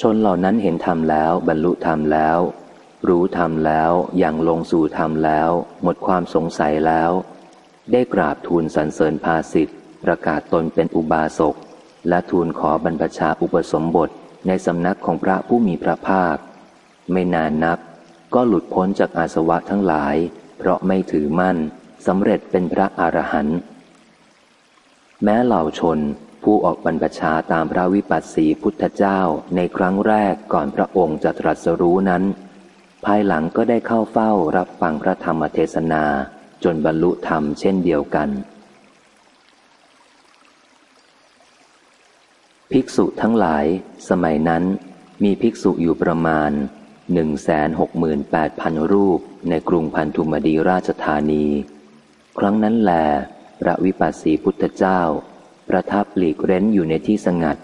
Speaker 1: ชนเหล่านั้นเห็นธรรมแล้วบรรลุธรรมแล้ว รู้ธรรมแล้วอย่างลงสู่ธรรมแล้ว หมดความสงสัยแล้ว ได้กราบทูลสรรเสริญภาสิทธิ์ประกาศตนเป็นอุบาสก และทูลขอบรรพชาอุปสมบทในสำนักของพระผู้มีพระภาค ไม่นานนัก ก็หลุดพ้นจากอาสวะทั้งหลาย เพราะไม่ถือมั่นสำเร็จเป็นพระอรหันต์แม้เหล่าชนผู้ออกบรรพชาตามพระวิปัสสีพุทธเจ้าในครั้งแรกก่อนพระองค์จะตรัสรู้นั้น ภายหลังก็ได้เข้าเฝ้ารับฟังพระธรรมเทศนา จนบรรลุธรรมเช่นเดียวกัน ภิกษุทั้งหลาย สมัยนั้น มีภิกษุอยู่ประมาณหนึ่งแสนหกหมื่นแปดพันรูปในกรุงพันธุมดีราชธานี ครั้งนั้นแล พระวิปัสสีพุทธเจ้า ประทับหลีกเร้นอยู่ในที่สงัด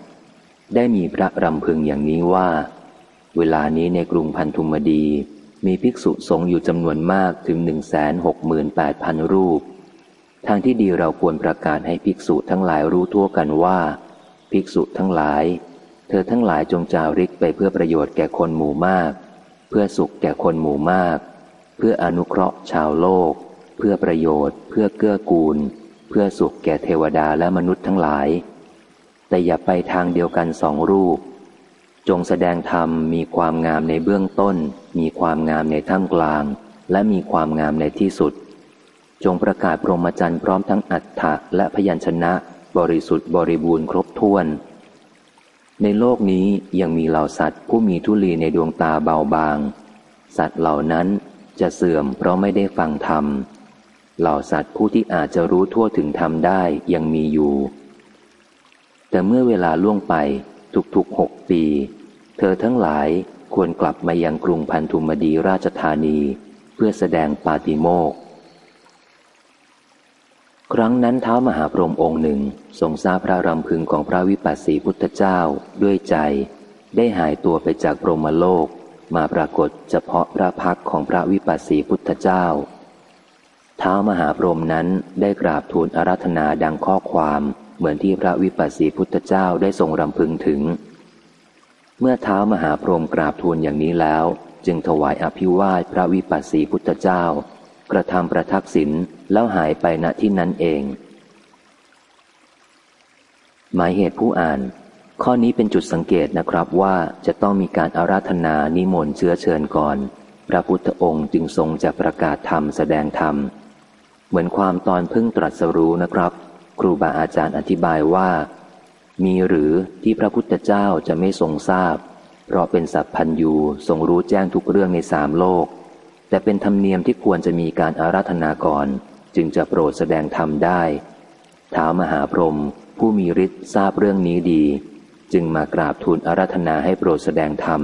Speaker 1: ได้มีพระรำพึงอย่างนี้ว่า เวลานี้ในกรุงพันธุมดี มีภิกษุสงฆ์อยู่จำนวนมากถึงหนึ่งแสนหกหมื่นแปดพันรูป ทางที่ดีเราควรประกาศให้ภิกษุทั้งหลายรู้ทั่วกันว่า ภิกษุทั้งหลาย เธอทั้งหลายจงจาริกไปเพื่อประโยชน์แก่คนหมู่มาก เพื่อสุขแก่คนหมู่มาก เพื่ออนุเคราะห์ชาวโลก เพื่อประโยชน์ เพื่อเกื้อกูล เพื่อสุขแก่เทวดาและมนุษย์ทั้งหลาย แต่อย่าไปทางเดียวกันสองรูป จงแสดงธรรมมีความงามในเบื้องต้น มีความงามในท่ามกลาง และมีความงามในที่สุด จงประกาศพรหมจรรย์พร้อมทั้งอัฏฐะและพยัญชนะ บริสุทธิ์บริบูรณ์ครบถ้วน ในโลกนี้ยังมีเหล่าสัตว์ผู้มีทุลีในดวงตาเบาบาง สัตว์เหล่านั้นจะเสื่อมเพราะไม่ได้ฟังธรรม เหล่าสัตว์ผู้ที่อาจจะรู้ทั่วถึงธรรมได้ยังมีอยู่ แต่เมื่อเวลาล่วงไปทุกๆหกปี เธอทั้งหลาย ควรกลับมายังกรุงพันธุมดีราชธานี เพื่อแสดงปาติโมกครั้งนั้นเท้ามหาพรหมองค์หนึ่งทรงทราบพระรำพึงของพระวิปัสสีพุทธเจ้าด้วยใจ ได้หายตัวไปจากพรหมโลก มาปรากฏเฉพาะพระพักของพระวิปัสสีพุทธเจ้า เท้ามหาพรหมนั้นได้กราบทูลอารัธนาดังข้อความเหมือนที่พระวิปัสสีพุทธเจ้าได้ทรงรำพึงถึง เมื่อเท้ามหาพรหมกราบทูลอย่างนี้แล้ว จึงถวายอภิวาทพระวิปัสสีพุทธเจ้า กระทำประทักษิณแล้วหายไปณที่นั้นเอง หมายเหตุผู้อ่าน ข้อนี้เป็นจุดสังเกตนะครับว่าจะต้องมีการอาราธนานิมนต์เชื้อเชิญก่อน พระพุทธองค์จึงทรงจะประกาศธรรมแสดงธรรม เหมือนความตอนพึ่งตรัสรู้นะครับ ครูบาอาจารย์อธิบายว่า มีหรือที่พระพุทธเจ้าจะไม่ทรงทราบ เพราะเป็นสัพพัญยูทรงรู้แจ้งทุกเรื่องในสามโลก แต่เป็นธรรมเนียมที่ควรจะมีการอาราธนาก่อนจึงจะโปรดแสดงธรรมได้ท้าวมหาพรหมผู้มีฤทธิ์ทราบเรื่องนี้ดี จึงมากราบทูลอาราธนาให้โปรดแสดงธรรม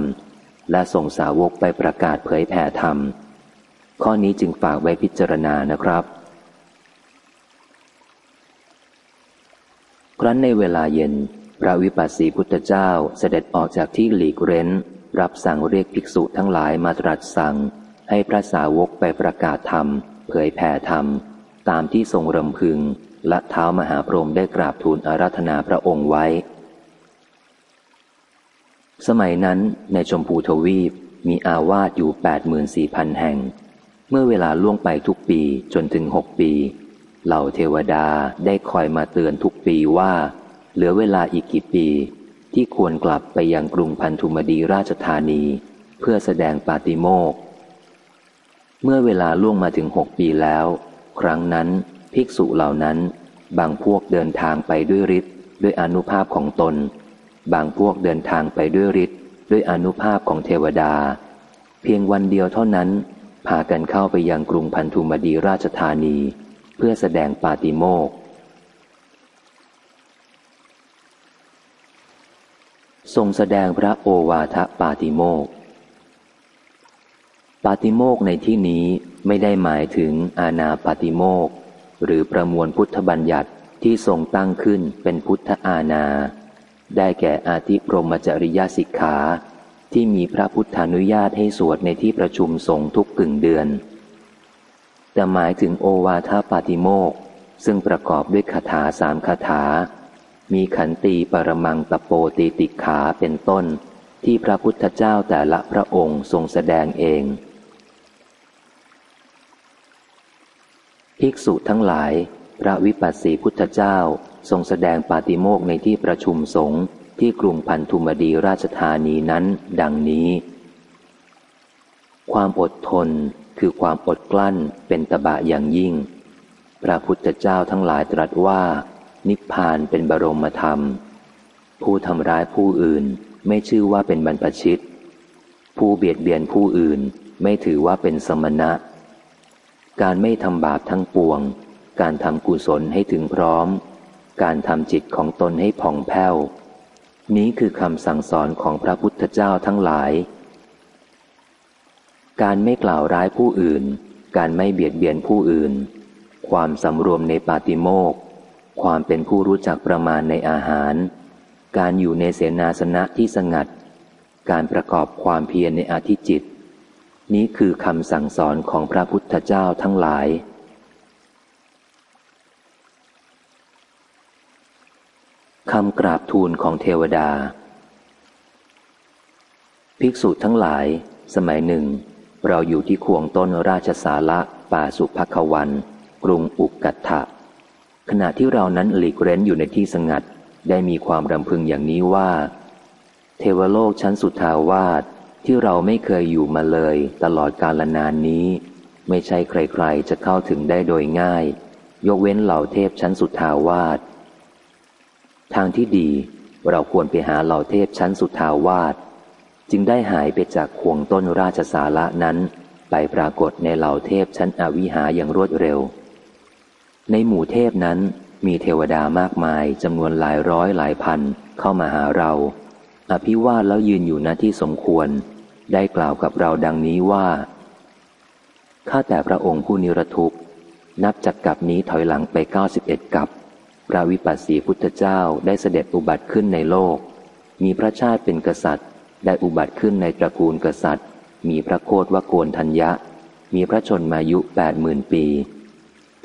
Speaker 1: และส่งสาวกไปประกาศเผยแผ่ธรรม ข้อนี้จึงฝากไว้พิจารณานะครับ ครั้นในเวลาเย็นพระวิปัสสีพุทธเจ้าเสด็จออกจากที่หลีกเร้น รับสั่งเรียกภิกษุทั้งหลายมาตรัสสั่ง ให้พระสาวกไปประกาศธรรม เผยแผ่ธรรม ตามที่ทรงรำพึง และเท้ามหาพรหมได้กราบทูลอาราธนาพระองค์ไว้ สมัยนั้นในชมพูทวีปมีอาวาสอยู่แปดหมื่นสี่พันแห่ง เมื่อเวลาล่วงไปทุกปีจนถึงหกปี เหล่าเทวดาได้คอยมาเตือนทุกปีว่า เหลือเวลาอีกกี่ปี ที่ควรกลับไปยังกรุงพันธุมดีราชธานี เพื่อแสดงปาติโมกเมื่อเวลาล่วงมาถึงหกปีแล้ว ครั้งนั้นภิกษุเหล่านั้น บางพวกเดินทางไปด้วยฤทธิ์ด้วยอนุภาพของตน บางพวกเดินทางไปด้วยฤทธิ์ด้วยอนุภาพของเทวดา เพียงวันเดียวเท่านั้น พากันเข้าไปยังกรุงพันธุมดีราชธานี เพื่อแสดงปาติโมกทรงแสดงพระโอวาทปาติโมกปาติโมกในที่นี้ไม่ได้หมายถึงอาณาปาติโมกหรือประมวลพุทธบัญญัติที่ทรงตั้งขึ้นเป็นพุทธอาณา ได้แก่อาทิพรมจริยสิกขาที่มีพระพุทธานุญาตให้สวดในที่ประชุมสงฆ์ทุกกึ่งเดือน แต่หมายถึงโอวาทปาติโมกซึ่งประกอบด้วยคาถาสามคาถา มีขันตีปรมังตโปตีติขาเป็นต้น ที่พระพุทธเจ้าแต่ละพระองค์ทรงแสดงเอง ภิกษุทั้งหลาย พระวิปัสสีพุทธเจ้าทรงแสดงปาติโมกในที่ประชุมสงฆ์ที่กรุงพันธุมดีราชธานีนั้น ดังนี้ ความอดทน คือความอดกลั้นเป็นตบะอย่างยิ่ง พระพุทธเจ้าทั้งหลายตรัสว่า นิพพานเป็นบรมธรรม ผู้ทำร้ายผู้อื่นไม่ชื่อว่าเป็นบรรพชิต ผู้เบียดเบียนผู้อื่นไม่ถือว่าเป็นสมณะ การไม่ทำบาปทั้งปวง การทำกุศลให้ถึงพร้อม การทำจิตของตนให้ผ่องแผ้ว นี้คือคำสั่งสอนของพระพุทธเจ้าทั้งหลาย การไม่กล่าวร้ายผู้อื่น การไม่เบียดเบียนผู้อื่น ความสำรวมในปาติโมกความเป็นผู้รู้จักประมาณในอาหาร การอยู่ในเสนาสนะที่สงัด การประกอบความเพียรในอาธิจิต นี้คือคำสั่งสอนของพระพุทธเจ้าทั้งหลาย คำกราบทูลของเทวดา ภิกษุทั้งหลาย สมัยหนึ่ง เราอยู่ที่ควงต้นราชสาละป่าสุภควัน กรุงอุกกัตถะขณะที่เรานั้นหลีกเร้นอยู่ในที่สงัด ได้มีความรำพึงอย่างนี้ว่า เทวโลกชั้นสุทาวาสที่เราไม่เคยอยู่มาเลย ตลอดกาลนานนี้ ไม่ใช่ใครๆ จะเข้าถึงได้โดยง่าย ยกเว้นเหล่าเทพชั้นสุทาวาสทางที่ดี เราควรไปหาเหล่าเทพชั้นสุทาวาส จึงได้หายไปจากควงต้นราชสาระนั้น ไปปรากฏในเหล่าเทพชั้นอวิหาอย่างรวดเร็ว ในหมู่เทพนั้นมีเทวดามากมายจำนวนหลายร้อยหลายพันเข้ามาหาเรา อภิวาทแล้วยืนอยู่หน้าที่สมควร ได้กล่าวกับเราดังนี้ว่า ข้าแต่พระองค์ผู้นิรทุกข์นับจากกับนี้ถอยหลังไปเก้าสิบเอ็ดกับ พระวิปัสสีพุทธเจ้าได้เสด็จอุบัติขึ้นในโลก มีพระชาติเป็นกษัตริย์ ได้อุบัติขึ้นในตระกูลกษัตริย์ มีพระโคดวโกนทัญญะ มีพระชนมายุแปดหมื่นปี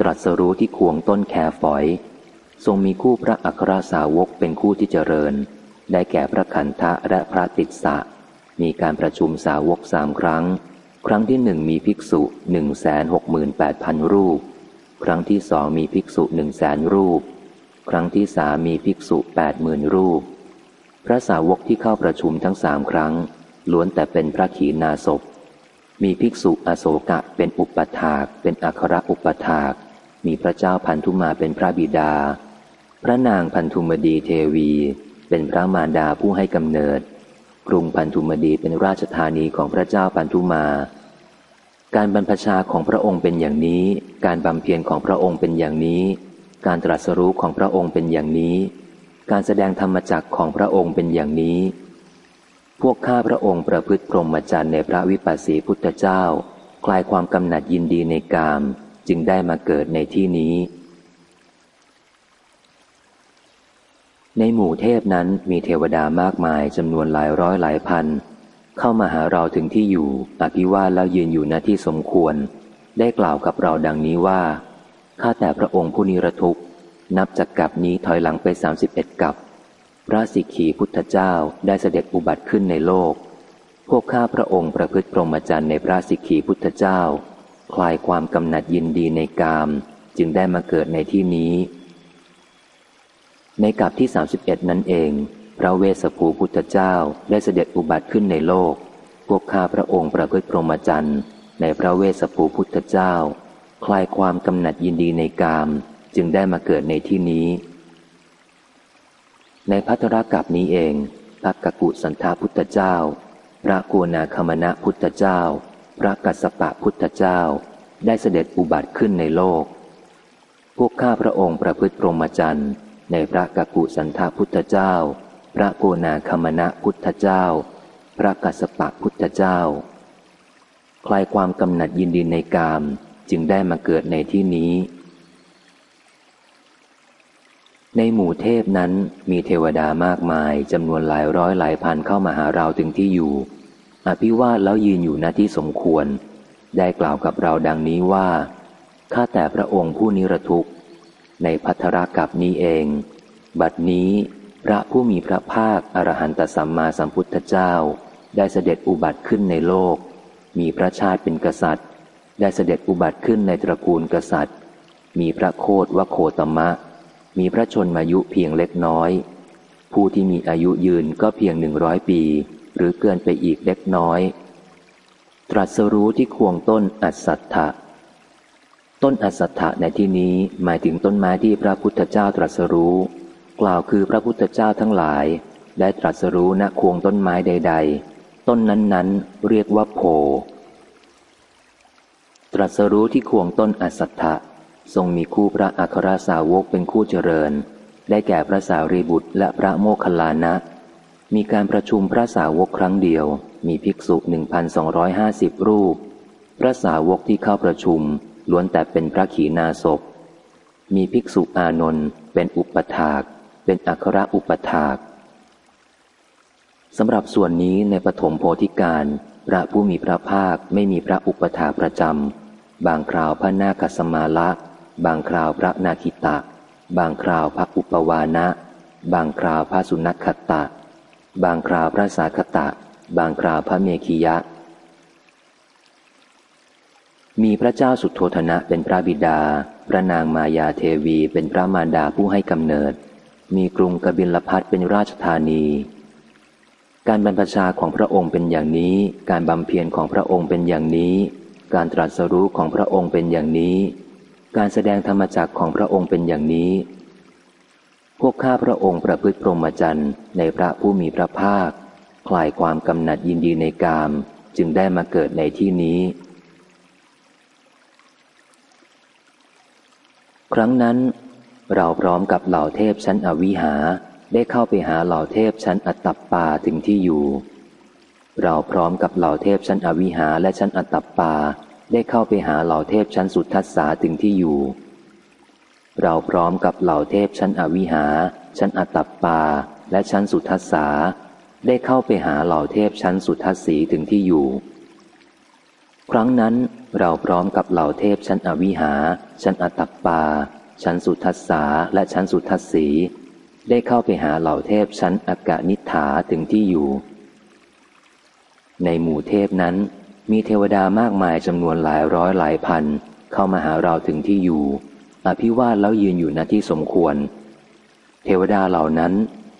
Speaker 1: ตรัสรู้ที่ควงต้นแคฝอย ทรงมีคู่พระอัครสาวกเป็นคู่ที่เจริญ ได้แก่พระขันธะและพระติสสะมีการประชุมสาวกสามครั้ง ครั้งที่หนึ่งมีภิกษุหนึ่งแสนหกหมื่นแปดพันรูป ครั้งที่สองมีภิกษุหนึ่งแสนรูป ครั้งที่สามมีภิกษุแปดหมื่นรูป พระสาวกที่เข้าประชุมทั้งสามครั้ง ล้วนแต่เป็นพระขีณาสพ มีภิกษุอโศกะเป็นอุปถาก เป็นอัครอุปถาก มีพระเจ้าพันธุมาเป็นพระบิดา พระนางพันธุมดีเทวี เป็นพระมารดาผู้ให้กำเนิด กรุงพันธุมดีเป็นราชธานีของพระเจ้าพันธุมา การบรรพชาของพระองค์เป็นอย่างนี้ การบำเพ็ญของพระองค์เป็นอย่างนี้ การตรัสรู้ของพระองค์เป็นอย่างนี้ การแสดงธรรมจักของพระองค์เป็นอย่างนี้ พวกข้าพระองค์ประพฤติพรหมจรรย์ในพระวิปัสสีพุทธเจ้า คลายความกำหนัดยินดีในกามจึงได้มาเกิดในที่นี้ ในหมู่เทพนั้นมีเทวดามากมายจำนวนหลายร้อยหลายพัน เข้ามาหาเราถึงที่อยู่ อภิวาแล้วยืนอยู่หน้าที่สมควร ได้กล่าวกับเราดังนี้ว่า ข้าแต่พระองค์ผู้นิรทุกข์ นับจากกับนี้ถอยหลังไปสามสิบเอ็ดกับ พระสิกขีพุทธเจ้าได้เสด็จอุบัติขึ้นในโลก พวกข้าพระองค์ประพฤติพรหมจรรย์ในพระสิกขีพุทธเจ้า คลายความกำหนัดยินดีในกาม จึงได้มาเกิดในที่นี้ ในกับที่สาสิบเอ็ดนั้นเอง พระเวสสภูพุทธเจ้าได้เสด็จอุบัติขึ้นในโลก พวกข้าพระองค์ประพฤติพรหมจรรย์ในพระเวสสภูพุทธเจ้า คลายความกำหนัดยินดีในกาม จึงได้มาเกิดในที่นี้ ในพัทรกับนี้เองพระกกุสันธาพุทธเจ้า พระโกนาคมณะพุทธเจ้า พระกัสสปะพุทธเจ้า ได้เสด็จอุบัติขึ้นในโลก พวกข้าพระองค์ประพฤติพรหมจรรย์ในพระกกุสันธาพุทธเจ้า พระโกนาคมณะพุทธเจ้า พระกัสสปะพุทธเจ้า คลายความกำหนัดยินดีในกามจึงได้มาเกิดในที่นี้ ในหมู่เทพนั้นมีเทวดามากมายจำนวนหลายร้อยหลายพันเข้ามาหาเราถึงที่อยู่ อภิวาทแล้วยืนอยู่ณที่สมควร ได้กล่าวกับเราดังนี้ว่า ข้าแต่พระองค์ผู้นิรทุกข์ ในพัทรกับนี้เอง บัดนี้พระผู้มีพระภาคอรหันตสัมมาสัมพุทธเจ้า ได้เสด็จอุบัติขึ้นในโลก มีพระชาติเป็นกษัตริย์ ได้เสด็จอุบัติขึ้นในตระกูลกษัตริย์ มีพระโคดวโคตมะ มีพระชนมายุเพียงเล็กน้อย ผู้ที่มีอายุยืนก็เพียงหนึ่งร้อยปี หรือเกินไปอีกเล็กน้อย ตรัสรู้ที่ควงต้นอัศถะต้นอัศถะในที่นี้หมายถึงต้นไม้ที่พระพุทธเจ้าตรัสรู้ กล่าวคือพระพุทธเจ้าทั้งหลาย ได้ตรัสรู้ณควงต้นไม้ใด ๆ ต้นนั้นๆ เรียกว่าโพ ตรัสรู้ที่ควงต้นอัศถะ ทรงมีคู่พระอัครสาวกเป็นคู่เจริญ ได้แก่พระสารีบุตรและพระโมคคัลลานะ มีการประชุมพระสาวกครั้งเดียว มีภิกษุ 1,250 รูป พระสาวกที่เข้าประชุมล้วนแต่เป็นพระขีณาสพ มีภิกษุอานนท์เป็นอุปถาก เป็นอัครอุปถากสำหรับส่วนนี้ในปฐมโพธิการพระผู้มีพระภาคไม่มีพระอุปถาประจำบางคราวพระนาคสมาละ บางคราวพระนาคิตะ บางคราวพระอุปวานะ บางคราวพระสุนัขตะ บางคราวพระสาคตะ บางคราวพระเมขียะ มีพระเจ้าสุโธธนะเป็นพระบิดา พระนางมายาเทวีเป็นพระมารดาผู้ให้กำเนิด มีกรุงกบิลพัทเป็นราชธานีการบรรพชาของพระองค์เป็นอย่างนี้ การบำเพ็ญของพระองค์เป็นอย่างนี้ การตรัสรู้ของพระองค์เป็นอย่างนี้ การแสดงธรรมจักของพระองค์เป็นอย่างนี้ พวกข้าพระองค์ประพฤติพรหมจรรย์ในพระผู้มีพระภาค คลายความกำหนัดยินดีในกามจึงได้มาเกิดในที่นี้ ครั้งนั้น เราพร้อมกับเหล่าเทพชั้นอวิหาได้เข้าไปหาเหล่าเทพชั้นอัตตปาถึงที่อยู่ เราพร้อมกับเหล่าเทพชั้นอวิหาและชั้นอัตตปา ได้เข้าไปหาเหล่าเทพชั้นสุทัศสาถึงที่อยู่ เราพร้อมกับเหล่าเทพชั้นอวิหา ชั้นอัตตปา และชั้นสุทัศสาได้เข้าไปหาเหล่าเทพชั้นสุทัศสีถึงที่อยู่ ครั้งนั้นเราพร้อมกับเหล่าเทพชั้นอวิหา ชั้นอัตตปา ชั้นสุทัศสาและชั้นสุทัศสีได้เข้าไปหาเหล่าเทพชั้นอากานิฐาถึงที่อยู่ ในหมู่เทพนั้น มีเทวดามากมายจำนวนหลายร้อยหลายพัน เข้ามาหาเราถึงที่อยู่อภิวาทแล้วยืนอยู่ณที่สมควร เทวดาเหล่านั้น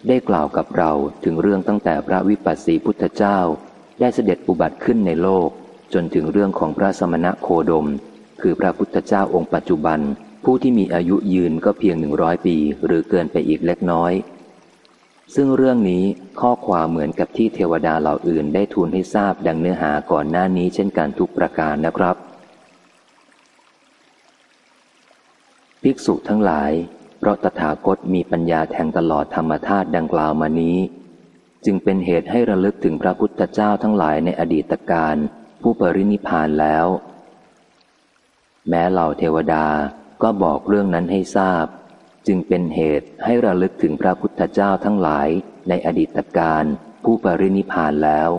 Speaker 1: ได้กล่าวกับเราถึงเรื่องตั้งแต่พระวิปัสสีพุทธเจ้า ได้เสด็จอุบัติขึ้นในโลก จนถึงเรื่องของพระสมณะโคดม คือพระพุทธเจ้าองค์ปัจจุบัน ผู้ที่มีอายุยืนก็เพียงหนึ่งร้อยปี หรือเกินไปอีกเล็กน้อย ซึ่งเรื่องนี้ข้อความเหมือนกับที่เทวดาเหล่าอื่นได้ทูลให้ทราบดังเนื้อหาก่อนหน้านี้เช่นกันทุกประการนะครับ ภิกษุทั้งหลาย เพราะตถาคตมีปัญญาแทงตลอดธรรมธาตุดังกล่าวมานี้ จึงเป็นเหตุให้ระลึกถึงพระพุทธเจ้าทั้งหลายในอดีตการผู้ปรินิพานแล้ว แม้เหล่าเทวดาก็บอกเรื่องนั้นให้ทราบ จึงเป็นเหตุให้ระลึกถึงพระพุทธเจ้าทั้งหลายในอดีตการผู้ปรินิพานแล้ว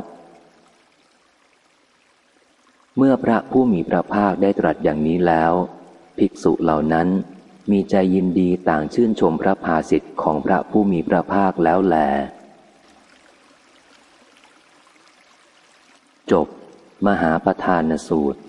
Speaker 1: เมื่อพระผู้มีพระภาคได้ตรัสอย่างนี้แล้ว ภิกษุเหล่านั้นมีใจยินดีต่างชื่นชมพระภาสิทธิ์ของพระผู้มีพระภาคแล้วแล จบ มหาประธานสูตร